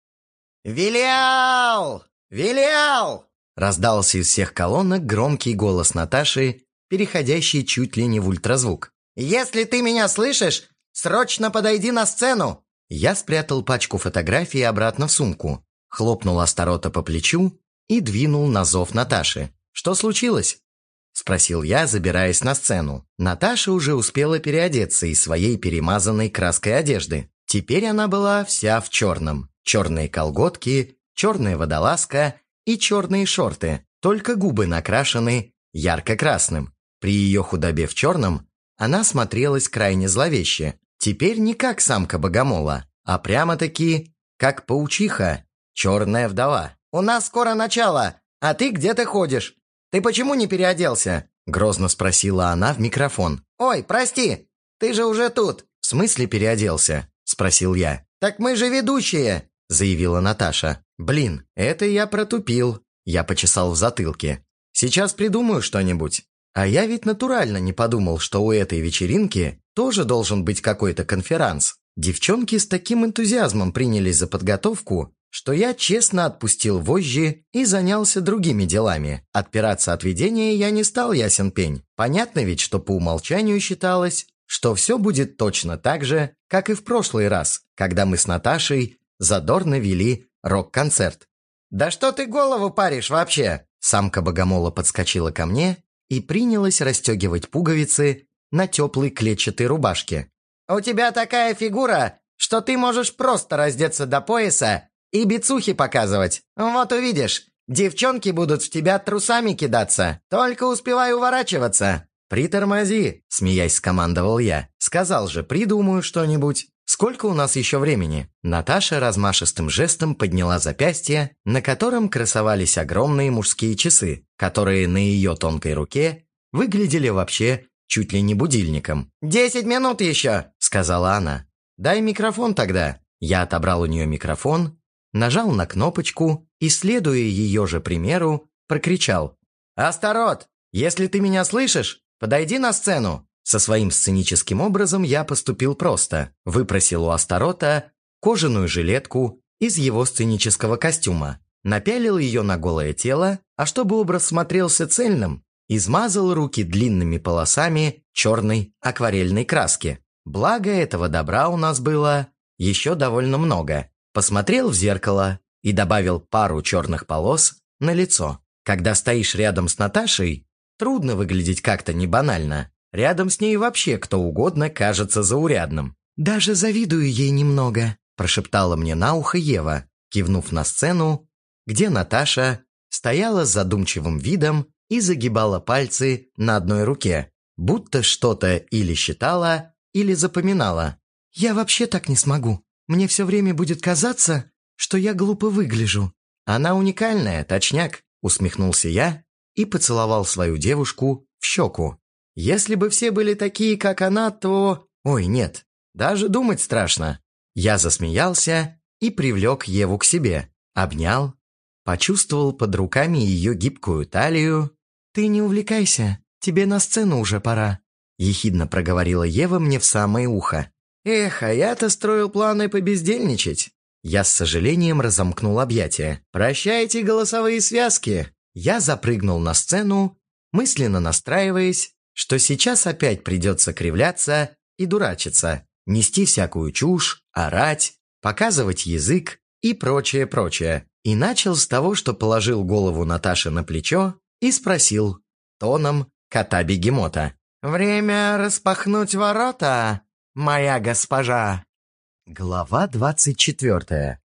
«Вилял! Вилял!» Раздался из всех колонок громкий голос Наташи, переходящий чуть ли не в ультразвук. «Если ты меня слышишь, срочно подойди на сцену!» Я спрятал пачку фотографий обратно в сумку, хлопнул Астарота по плечу и двинул на зов Наташи. «Что случилось?» – спросил я, забираясь на сцену. Наташа уже успела переодеться из своей перемазанной краской одежды. Теперь она была вся в черном. Черные колготки, черная водолазка и черные шорты, только губы накрашены ярко-красным. При ее худобе в черном она смотрелась крайне зловеще. Теперь не как самка богомола, а прямо-таки как паучиха, черная вдова. «У нас скоро начало, а ты где ты ходишь? Ты почему не переоделся?» Грозно спросила она в микрофон. «Ой, прости, ты же уже тут!» «В смысле переоделся?» Спросил я. «Так мы же ведущие!» Заявила Наташа. «Блин, это я протупил». Я почесал в затылке. «Сейчас придумаю что-нибудь». А я ведь натурально не подумал, что у этой вечеринки тоже должен быть какой-то конферанс. Девчонки с таким энтузиазмом принялись за подготовку, что я честно отпустил вожжи и занялся другими делами. Отпираться от видения я не стал ясен пень. Понятно ведь, что по умолчанию считалось, что все будет точно так же, как и в прошлый раз, когда мы с Наташей задорно вели рок-концерт. «Да что ты голову паришь вообще?» Самка богомола подскочила ко мне и принялась расстегивать пуговицы на теплой клетчатой рубашке. «У тебя такая фигура, что ты можешь просто раздеться до пояса и бицухи показывать. Вот увидишь, девчонки будут в тебя трусами кидаться. Только успевай уворачиваться». «Притормози», — смеясь скомандовал я. «Сказал же, придумаю что-нибудь». «Сколько у нас еще времени?» Наташа размашистым жестом подняла запястье, на котором красовались огромные мужские часы, которые на ее тонкой руке выглядели вообще чуть ли не будильником. «Десять минут еще!» – сказала она. «Дай микрофон тогда». Я отобрал у нее микрофон, нажал на кнопочку и, следуя ее же примеру, прокричал. «Астарот, если ты меня слышишь, подойди на сцену!» Со своим сценическим образом я поступил просто. Выпросил у Астарота кожаную жилетку из его сценического костюма, напялил ее на голое тело, а чтобы образ смотрелся цельным, измазал руки длинными полосами черной акварельной краски. Благо этого добра у нас было еще довольно много. Посмотрел в зеркало и добавил пару черных полос на лицо. Когда стоишь рядом с Наташей, трудно выглядеть как-то не банально. Рядом с ней вообще кто угодно кажется заурядным. «Даже завидую ей немного», – прошептала мне на ухо Ева, кивнув на сцену, где Наташа стояла с задумчивым видом и загибала пальцы на одной руке, будто что-то или считала, или запоминала. «Я вообще так не смогу. Мне все время будет казаться, что я глупо выгляжу». «Она уникальная, точняк», – усмехнулся я и поцеловал свою девушку в щеку. Если бы все были такие, как она, то... Ой, нет, даже думать страшно. Я засмеялся и привлек Еву к себе, обнял, почувствовал под руками ее гибкую талию. «Ты не увлекайся, тебе на сцену уже пора», – ехидно проговорила Ева мне в самое ухо. «Эх, а я-то строил планы побездельничать». Я с сожалением разомкнул объятия. «Прощайте голосовые связки!» Я запрыгнул на сцену, мысленно настраиваясь что сейчас опять придется кривляться и дурачиться, нести всякую чушь, орать, показывать язык и прочее-прочее. И начал с того, что положил голову Наташи на плечо и спросил тоном кота-бегемота. «Время распахнуть ворота, моя госпожа!» Глава двадцать четвертая.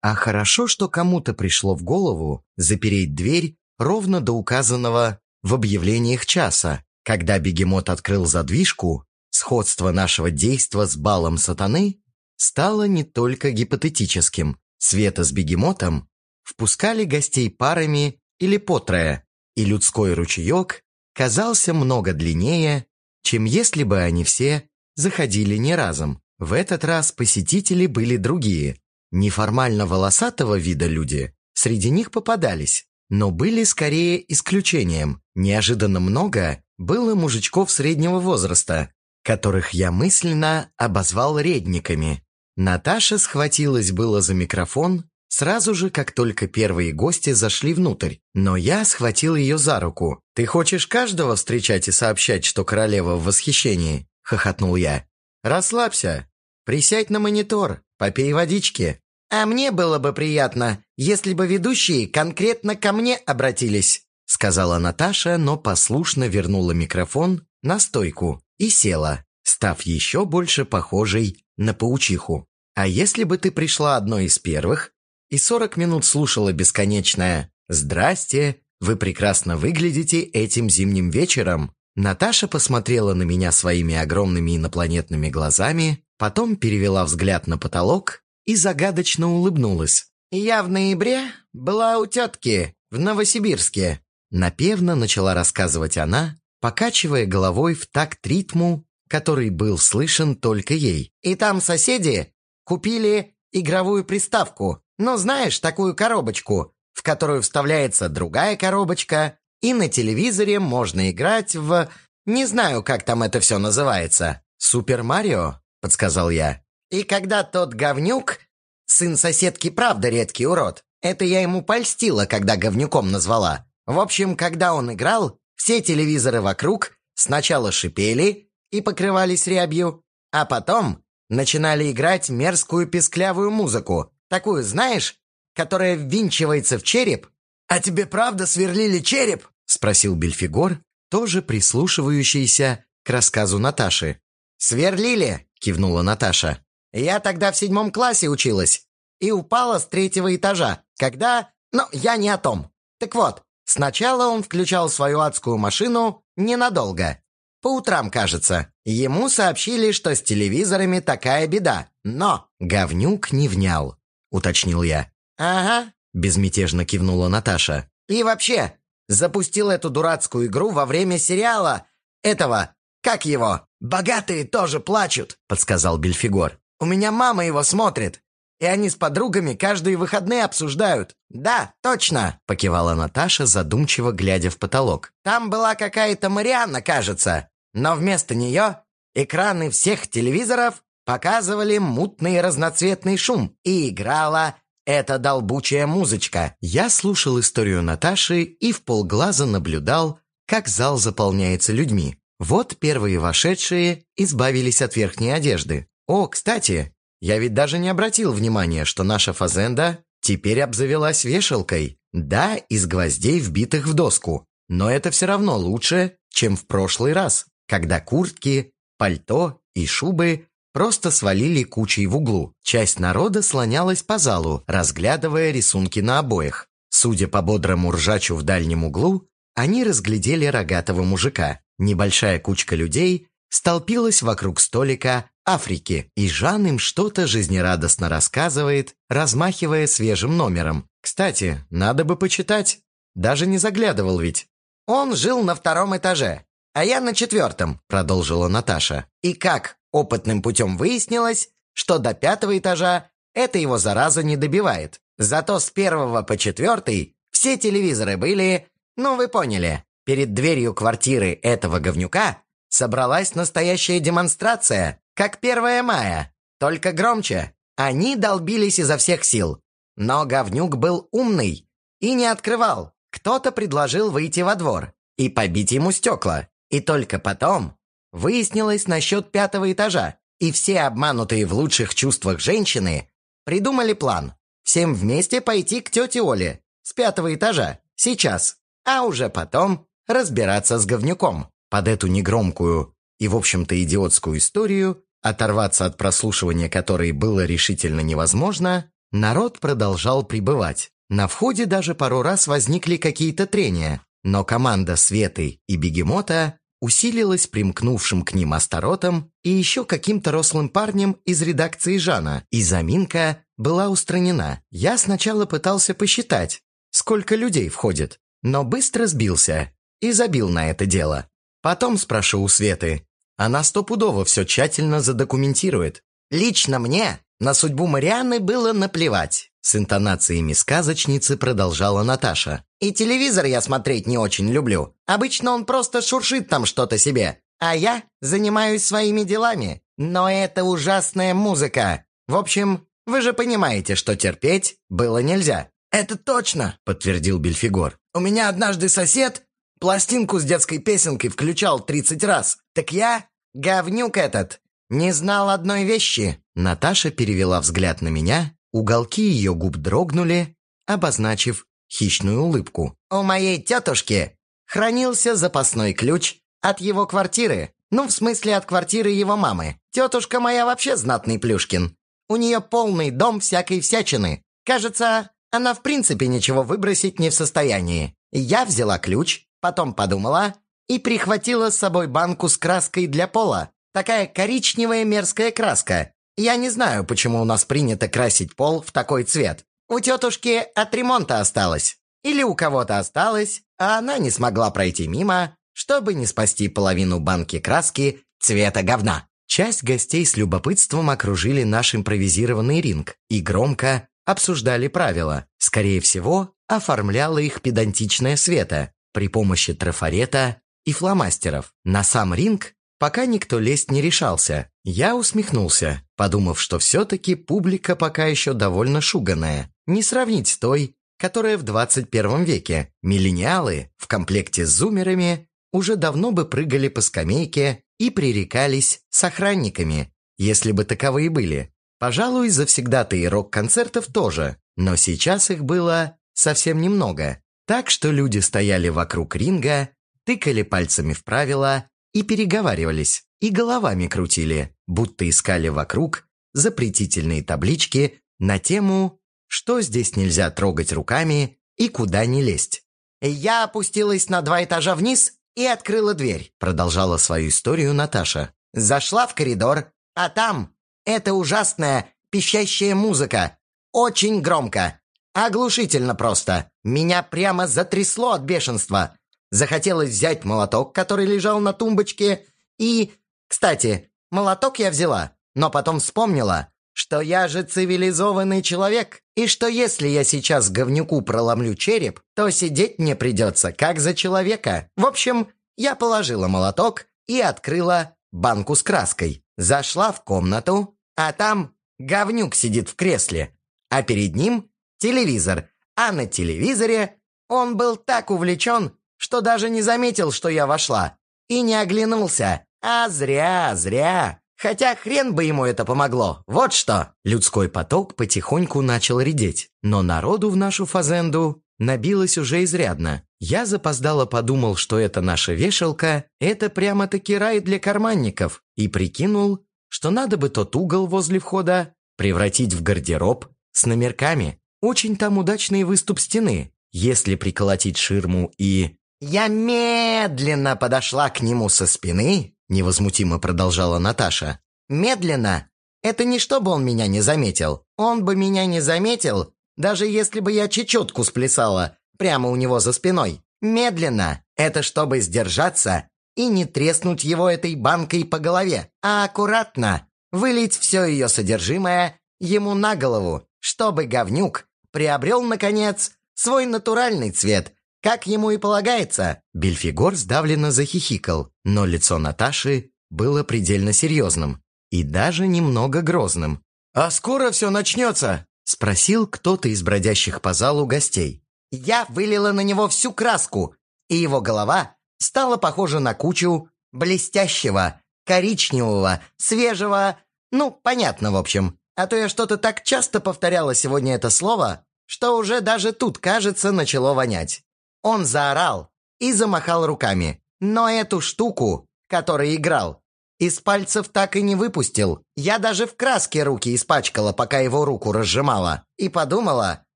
А хорошо, что кому-то пришло в голову запереть дверь ровно до указанного в объявлениях часа, когда бегемот открыл задвижку, сходство нашего действа с балом сатаны стало не только гипотетическим. Света с бегемотом впускали гостей парами или потрое, и людской ручеек казался много длиннее, чем если бы они все заходили не разом. В этот раз посетители были другие. Неформально волосатого вида люди среди них попадались, но были скорее исключением. Неожиданно много было мужичков среднего возраста, которых я мысленно обозвал редниками. Наташа схватилась было за микрофон, сразу же, как только первые гости зашли внутрь, но я схватил ее за руку. «Ты хочешь каждого встречать и сообщать, что королева в восхищении?» – хохотнул я. «Расслабься, присядь на монитор, попей водички». «А мне было бы приятно, если бы ведущие конкретно ко мне обратились», сказала Наташа, но послушно вернула микрофон на стойку и села, став еще больше похожей на паучиху. А если бы ты пришла одной из первых и 40 минут слушала бесконечное «Здрасте, вы прекрасно выглядите этим зимним вечером», Наташа посмотрела на меня своими огромными инопланетными глазами, потом перевела взгляд на потолок и загадочно улыбнулась. «Я в ноябре была у тетки в Новосибирске», напевно начала рассказывать она, покачивая головой в такт ритму, который был слышен только ей. «И там соседи купили игровую приставку. Ну, знаешь, такую коробочку, в которую вставляется другая коробочка, и на телевизоре можно играть в... Не знаю, как там это все называется. «Супер Марио?» — подсказал я. И когда тот говнюк, сын соседки правда редкий урод, это я ему польстила, когда говнюком назвала. В общем, когда он играл, все телевизоры вокруг сначала шипели и покрывались рябью, а потом начинали играть мерзкую песклявую музыку, такую, знаешь, которая ввинчивается в череп. «А тебе правда сверлили череп?» — спросил Бельфигор, тоже прислушивающийся к рассказу Наташи. «Сверлили!» — кивнула Наташа. «Я тогда в седьмом классе училась и упала с третьего этажа, когда... Ну, я не о том. Так вот, Сначала он включал свою адскую машину ненадолго. По утрам, кажется. Ему сообщили, что с телевизорами такая беда. Но говнюк не внял, уточнил я. Ага, безмятежно кивнула Наташа. И вообще, запустил эту дурацкую игру во время сериала этого, как его? «Богатые тоже плачут», — подсказал Бельфигор. «У меня мама его смотрит и они с подругами каждые выходные обсуждают. Да, точно, покивала Наташа, задумчиво глядя в потолок. Там была какая-то Марианна, кажется, но вместо нее экраны всех телевизоров показывали мутный разноцветный шум, и играла эта долбучая музычка. Я слушал историю Наташи и в полглаза наблюдал, как зал заполняется людьми. Вот первые вошедшие избавились от верхней одежды. О, кстати, я ведь даже не обратил внимания, что наша фазенда теперь обзавелась вешалкой. Да, из гвоздей, вбитых в доску. Но это все равно лучше, чем в прошлый раз, когда куртки, пальто и шубы просто свалили кучей в углу. Часть народа слонялась по залу, разглядывая рисунки на обоях. Судя по бодрому ржачу в дальнем углу, они разглядели рогатого мужика. Небольшая кучка людей столпилась вокруг столика Африки, и Жан им что-то жизнерадостно рассказывает, размахивая свежим номером. Кстати, надо бы почитать. Даже не заглядывал ведь. Он жил на втором этаже, а я на четвертом, продолжила Наташа. И как опытным путем выяснилось, что до пятого этажа это его зараза не добивает. Зато с первого по четвертый все телевизоры были, ну вы поняли, перед дверью квартиры этого говнюка собралась настоящая демонстрация, как 1 мая, только громче. Они долбились изо всех сил. Но говнюк был умный и не открывал. Кто-то предложил выйти во двор и побить ему стекла. И только потом выяснилось насчет пятого этажа. И все обманутые в лучших чувствах женщины придумали план. Всем вместе пойти к тете Оле с пятого этажа, сейчас, а уже потом разбираться с говнюком. Под эту негромкую и, в общем-то, идиотскую историю Оторваться от прослушивания которой было решительно невозможно, народ продолжал пребывать. На входе даже пару раз возникли какие-то трения, но команда Светы и Бегемота усилилась примкнувшим к ним Астаротом и еще каким-то рослым парнем из редакции Жана, и заминка была устранена. Я сначала пытался посчитать, сколько людей входит, но быстро сбился и забил на это дело. Потом спрошу у Светы, она стопудово все тщательно задокументирует. Лично мне на судьбу Марианны было наплевать. С интонациями сказочницы продолжала Наташа. И телевизор я смотреть не очень люблю. Обычно он просто шуршит там что-то себе. А я занимаюсь своими делами. Но это ужасная музыка. В общем, вы же понимаете, что терпеть было нельзя». «Это точно», — подтвердил Бельфигор. «У меня однажды сосед пластинку с детской песенкой включал 30 раз. Так я, говнюк этот, не знал одной вещи». Наташа перевела взгляд на меня, уголки ее губ дрогнули, обозначив хищную улыбку. «У моей тетушки хранился запасной ключ от его квартиры. Ну, в смысле, от квартиры его мамы. Тетушка моя вообще знатный Плюшкин. У нее полный дом всякой всячины. Кажется, она в принципе ничего выбросить не в состоянии. Я взяла ключ, потом подумала и прихватила с собой банку с краской для пола. Такая коричневая мерзкая краска. Я не знаю, почему у нас принято красить пол в такой цвет. У тетушки от ремонта осталось. Или у кого-то осталось, а она не смогла пройти мимо, чтобы не спасти половину банки краски цвета говна. Часть гостей с любопытством окружили наш импровизированный ринг и громко обсуждали правила. Скорее всего, оформляла их педантичная Света при помощи трафарета и фломастеров. На сам ринг пока никто лезть не решался. Я усмехнулся, подумав, что все-таки публика пока еще довольно шуганная. Не сравнить с той, которая в 21 веке. Миллениалы в комплекте с зумерами уже давно бы прыгали по скамейке и пререкались с охранниками, если бы таковые были. Пожалуй, завсегдатые рок-концертов тоже, но сейчас их было совсем немного. Так что люди стояли вокруг ринга, тыкали пальцами в правила и переговаривались, и головами крутили, будто искали вокруг запретительные таблички на тему «Что здесь нельзя трогать руками и куда не лезть». «Я опустилась на два этажа вниз и открыла дверь», продолжала свою историю Наташа. «Зашла в коридор, а там это ужасная пищащая музыка. Очень громко. Оглушительно просто. Меня прямо затрясло от бешенства. Захотелось взять молоток, который лежал на тумбочке, и... Кстати, молоток я взяла, но потом вспомнила, что я же цивилизованный человек, и что если я сейчас говнюку проломлю череп, то сидеть мне придется, как за человека. В общем, я положила молоток и открыла банку с краской. Зашла в комнату, а там говнюк сидит в кресле, а перед ним телевизор, а на телевизоре он был так увлечен, что даже не заметил, что я вошла, и не оглянулся. А зря, зря. Хотя хрен бы ему это помогло. Вот что. Людской поток потихоньку начал редеть, но народу в нашу фазенду набилось уже изрядно. Я запоздало подумал, что это наша вешалка, это прямо-таки рай для карманников, и прикинул, что надо бы тот угол возле входа превратить в гардероб с номерками. Очень там удачный выступ стены, если приколотить ширму и... «Я медленно подошла к нему со спины», — невозмутимо продолжала Наташа. «Медленно. Это не чтобы он меня не заметил. Он бы меня не заметил, даже если бы я чечетку сплясала прямо у него за спиной. Медленно. Это чтобы сдержаться и не треснуть его этой банкой по голове, а аккуратно вылить все ее содержимое ему на голову, чтобы говнюк приобрел, наконец, свой натуральный цвет, как ему и полагается». Бельфигор сдавленно захихикал, но лицо Наташи было предельно серьезным и даже немного грозным. «А скоро все начнется?» — спросил кто-то из бродящих по залу гостей. «Я вылила на него всю краску, и его голова стала похожа на кучу блестящего, коричневого, свежего, ну, понятно, в общем. А то я что-то так часто повторяла сегодня это слово, что уже даже тут, кажется, начало вонять. Он заорал и замахал руками, но эту штуку, которой играл, из пальцев так и не выпустил. Я даже в краске руки испачкала, пока его руку разжимала, и подумала,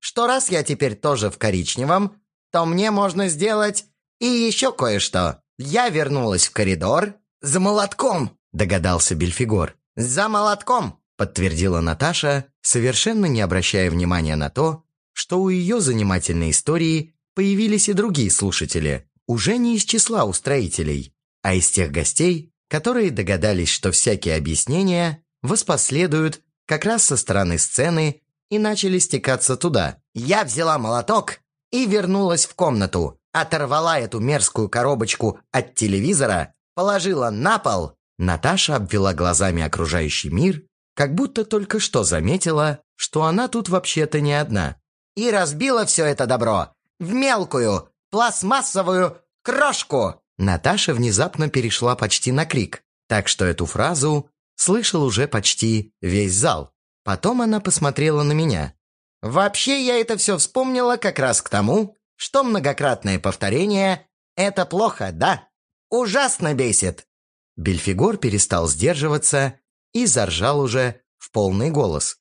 что раз я теперь тоже в коричневом, то мне можно сделать и еще кое-что. Я вернулась в коридор за молотком, догадался Бельфигор. За молотком, подтвердила Наташа, совершенно не обращая внимания на то, что у ее занимательной истории появились и другие слушатели, уже не из числа устроителей, а из тех гостей, которые догадались, что всякие объяснения воспоследуют как раз со стороны сцены и начали стекаться туда. «Я взяла молоток и вернулась в комнату, оторвала эту мерзкую коробочку от телевизора, положила на пол. Наташа обвела глазами окружающий мир, как будто только что заметила, что она тут вообще-то не одна. И разбила все это добро в мелкую, пластмассовую крошку. Наташа внезапно перешла почти на крик, так что эту фразу слышал уже почти весь зал. Потом она посмотрела на меня. Вообще я это все вспомнила как раз к тому, что многократное повторение – это плохо, да? Ужасно бесит. Бельфигор перестал сдерживаться и заржал уже в полный голос.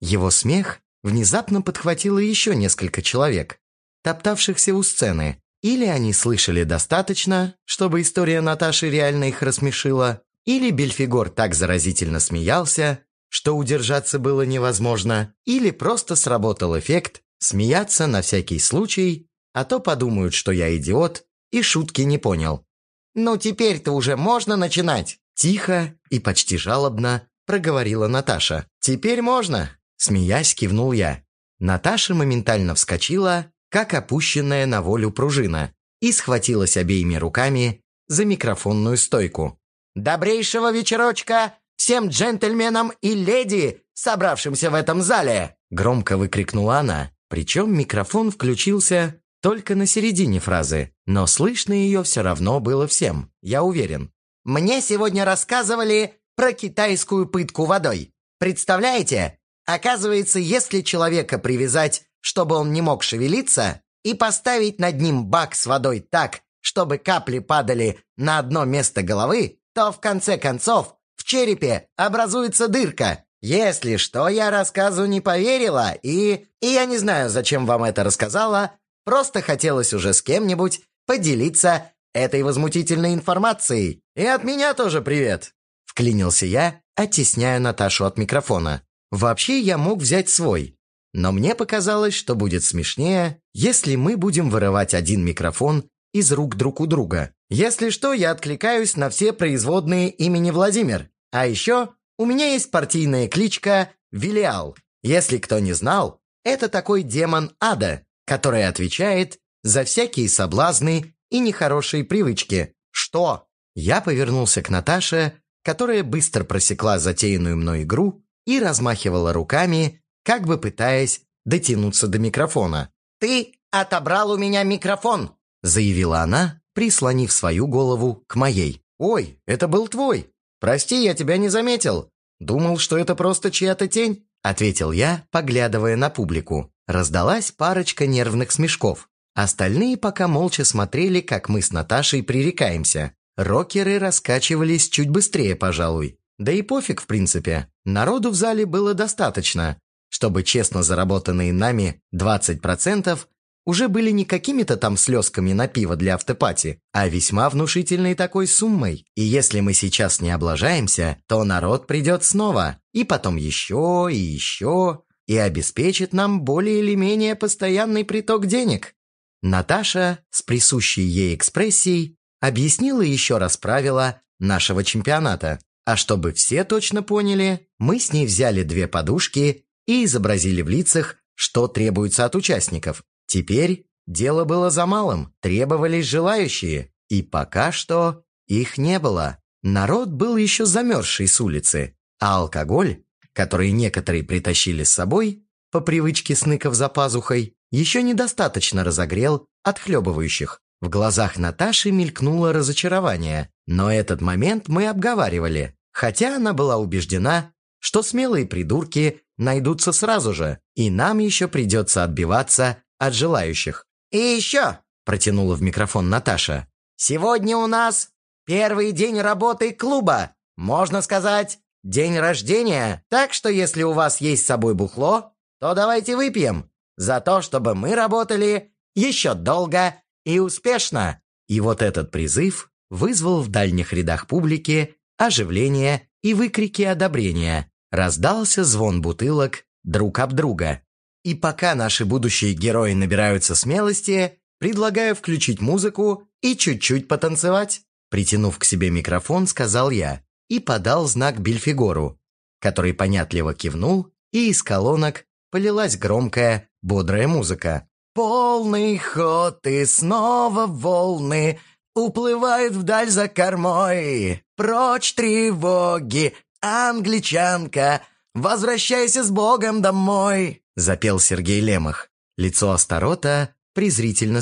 Его смех внезапно подхватило еще несколько человек, топтавшихся у сцены. Или они слышали достаточно, чтобы история Наташи реально их рассмешила, или Бельфигор так заразительно смеялся, что удержаться было невозможно, или просто сработал эффект смеяться на всякий случай, а то подумают, что я идиот и шутки не понял. «Ну теперь-то уже можно начинать!» Тихо и почти жалобно проговорила Наташа. «Теперь можно!» Смеясь, кивнул я. Наташа моментально вскочила, как опущенная на волю пружина, и схватилась обеими руками за микрофонную стойку. «Добрейшего вечерочка всем джентльменам и леди, собравшимся в этом зале!» Громко выкрикнула она, причем микрофон включился только на середине фразы, но слышно ее все равно было всем, я уверен. «Мне сегодня рассказывали про китайскую пытку водой. Представляете? Оказывается, если человека привязать, чтобы он не мог шевелиться, и поставить над ним бак с водой так, чтобы капли падали на одно место головы, то в конце концов в черепе образуется дырка. Если что, я рассказу не поверила, и... И я не знаю, зачем вам это рассказала, просто хотелось уже с кем-нибудь поделиться этой возмутительной информацией. И от меня тоже привет!» Вклинился я, оттесняя Наташу от микрофона. Вообще я мог взять свой, но мне показалось, что будет смешнее, если мы будем вырывать один микрофон из рук друг у друга. Если что, я откликаюсь на все производные имени Владимир. А еще у меня есть партийная кличка Вилиал. Если кто не знал, это такой демон ада, который отвечает за всякие соблазны и нехорошие привычки. Что? Я повернулся к Наташе, которая быстро просекла затеянную мной игру и размахивала руками, как бы пытаясь дотянуться до микрофона. «Ты отобрал у меня микрофон!» заявила она, прислонив свою голову к моей. «Ой, это был твой!» «Прости, я тебя не заметил. Думал, что это просто чья-то тень», — ответил я, поглядывая на публику. Раздалась парочка нервных смешков. Остальные пока молча смотрели, как мы с Наташей пререкаемся. Рокеры раскачивались чуть быстрее, пожалуй. Да и пофиг, в принципе. Народу в зале было достаточно, чтобы честно заработанные нами 20% уже были не какими-то там слезками на пиво для автопати, а весьма внушительной такой суммой. И если мы сейчас не облажаемся, то народ придет снова, и потом еще, и еще, и обеспечит нам более или менее постоянный приток денег. Наташа с присущей ей экспрессией объяснила еще раз правила нашего чемпионата. А чтобы все точно поняли, мы с ней взяли две подушки и изобразили в лицах, что требуется от участников. Теперь дело было за малым, требовались желающие, и пока что их не было. Народ был еще замерзший с улицы, а алкоголь, который некоторые притащили с собой, по привычке сныков за пазухой, еще недостаточно разогрел отхлебывающих. В глазах Наташи мелькнуло разочарование, но этот момент мы обговаривали, хотя она была убеждена, что смелые придурки найдутся сразу же, и нам еще придется отбиваться от желающих. «И еще!» – протянула в микрофон Наташа. «Сегодня у нас первый день работы клуба. Можно сказать, день рождения. Так что если у вас есть с собой бухло, то давайте выпьем за то, чтобы мы работали еще долго и успешно». И вот этот призыв вызвал в дальних рядах публики оживление и выкрики одобрения. Раздался звон бутылок друг об друга. И пока наши будущие герои набираются смелости, предлагаю включить музыку и чуть-чуть потанцевать. Притянув к себе микрофон, сказал я и подал знак Бельфигору, который понятливо кивнул, и из колонок полилась громкая, бодрая музыка. Полный ход и снова волны Уплывают вдаль за кормой. Прочь тревоги, англичанка, Возвращайся с Богом домой!» Запел Сергей Лемах. Лицо Астарота презрительно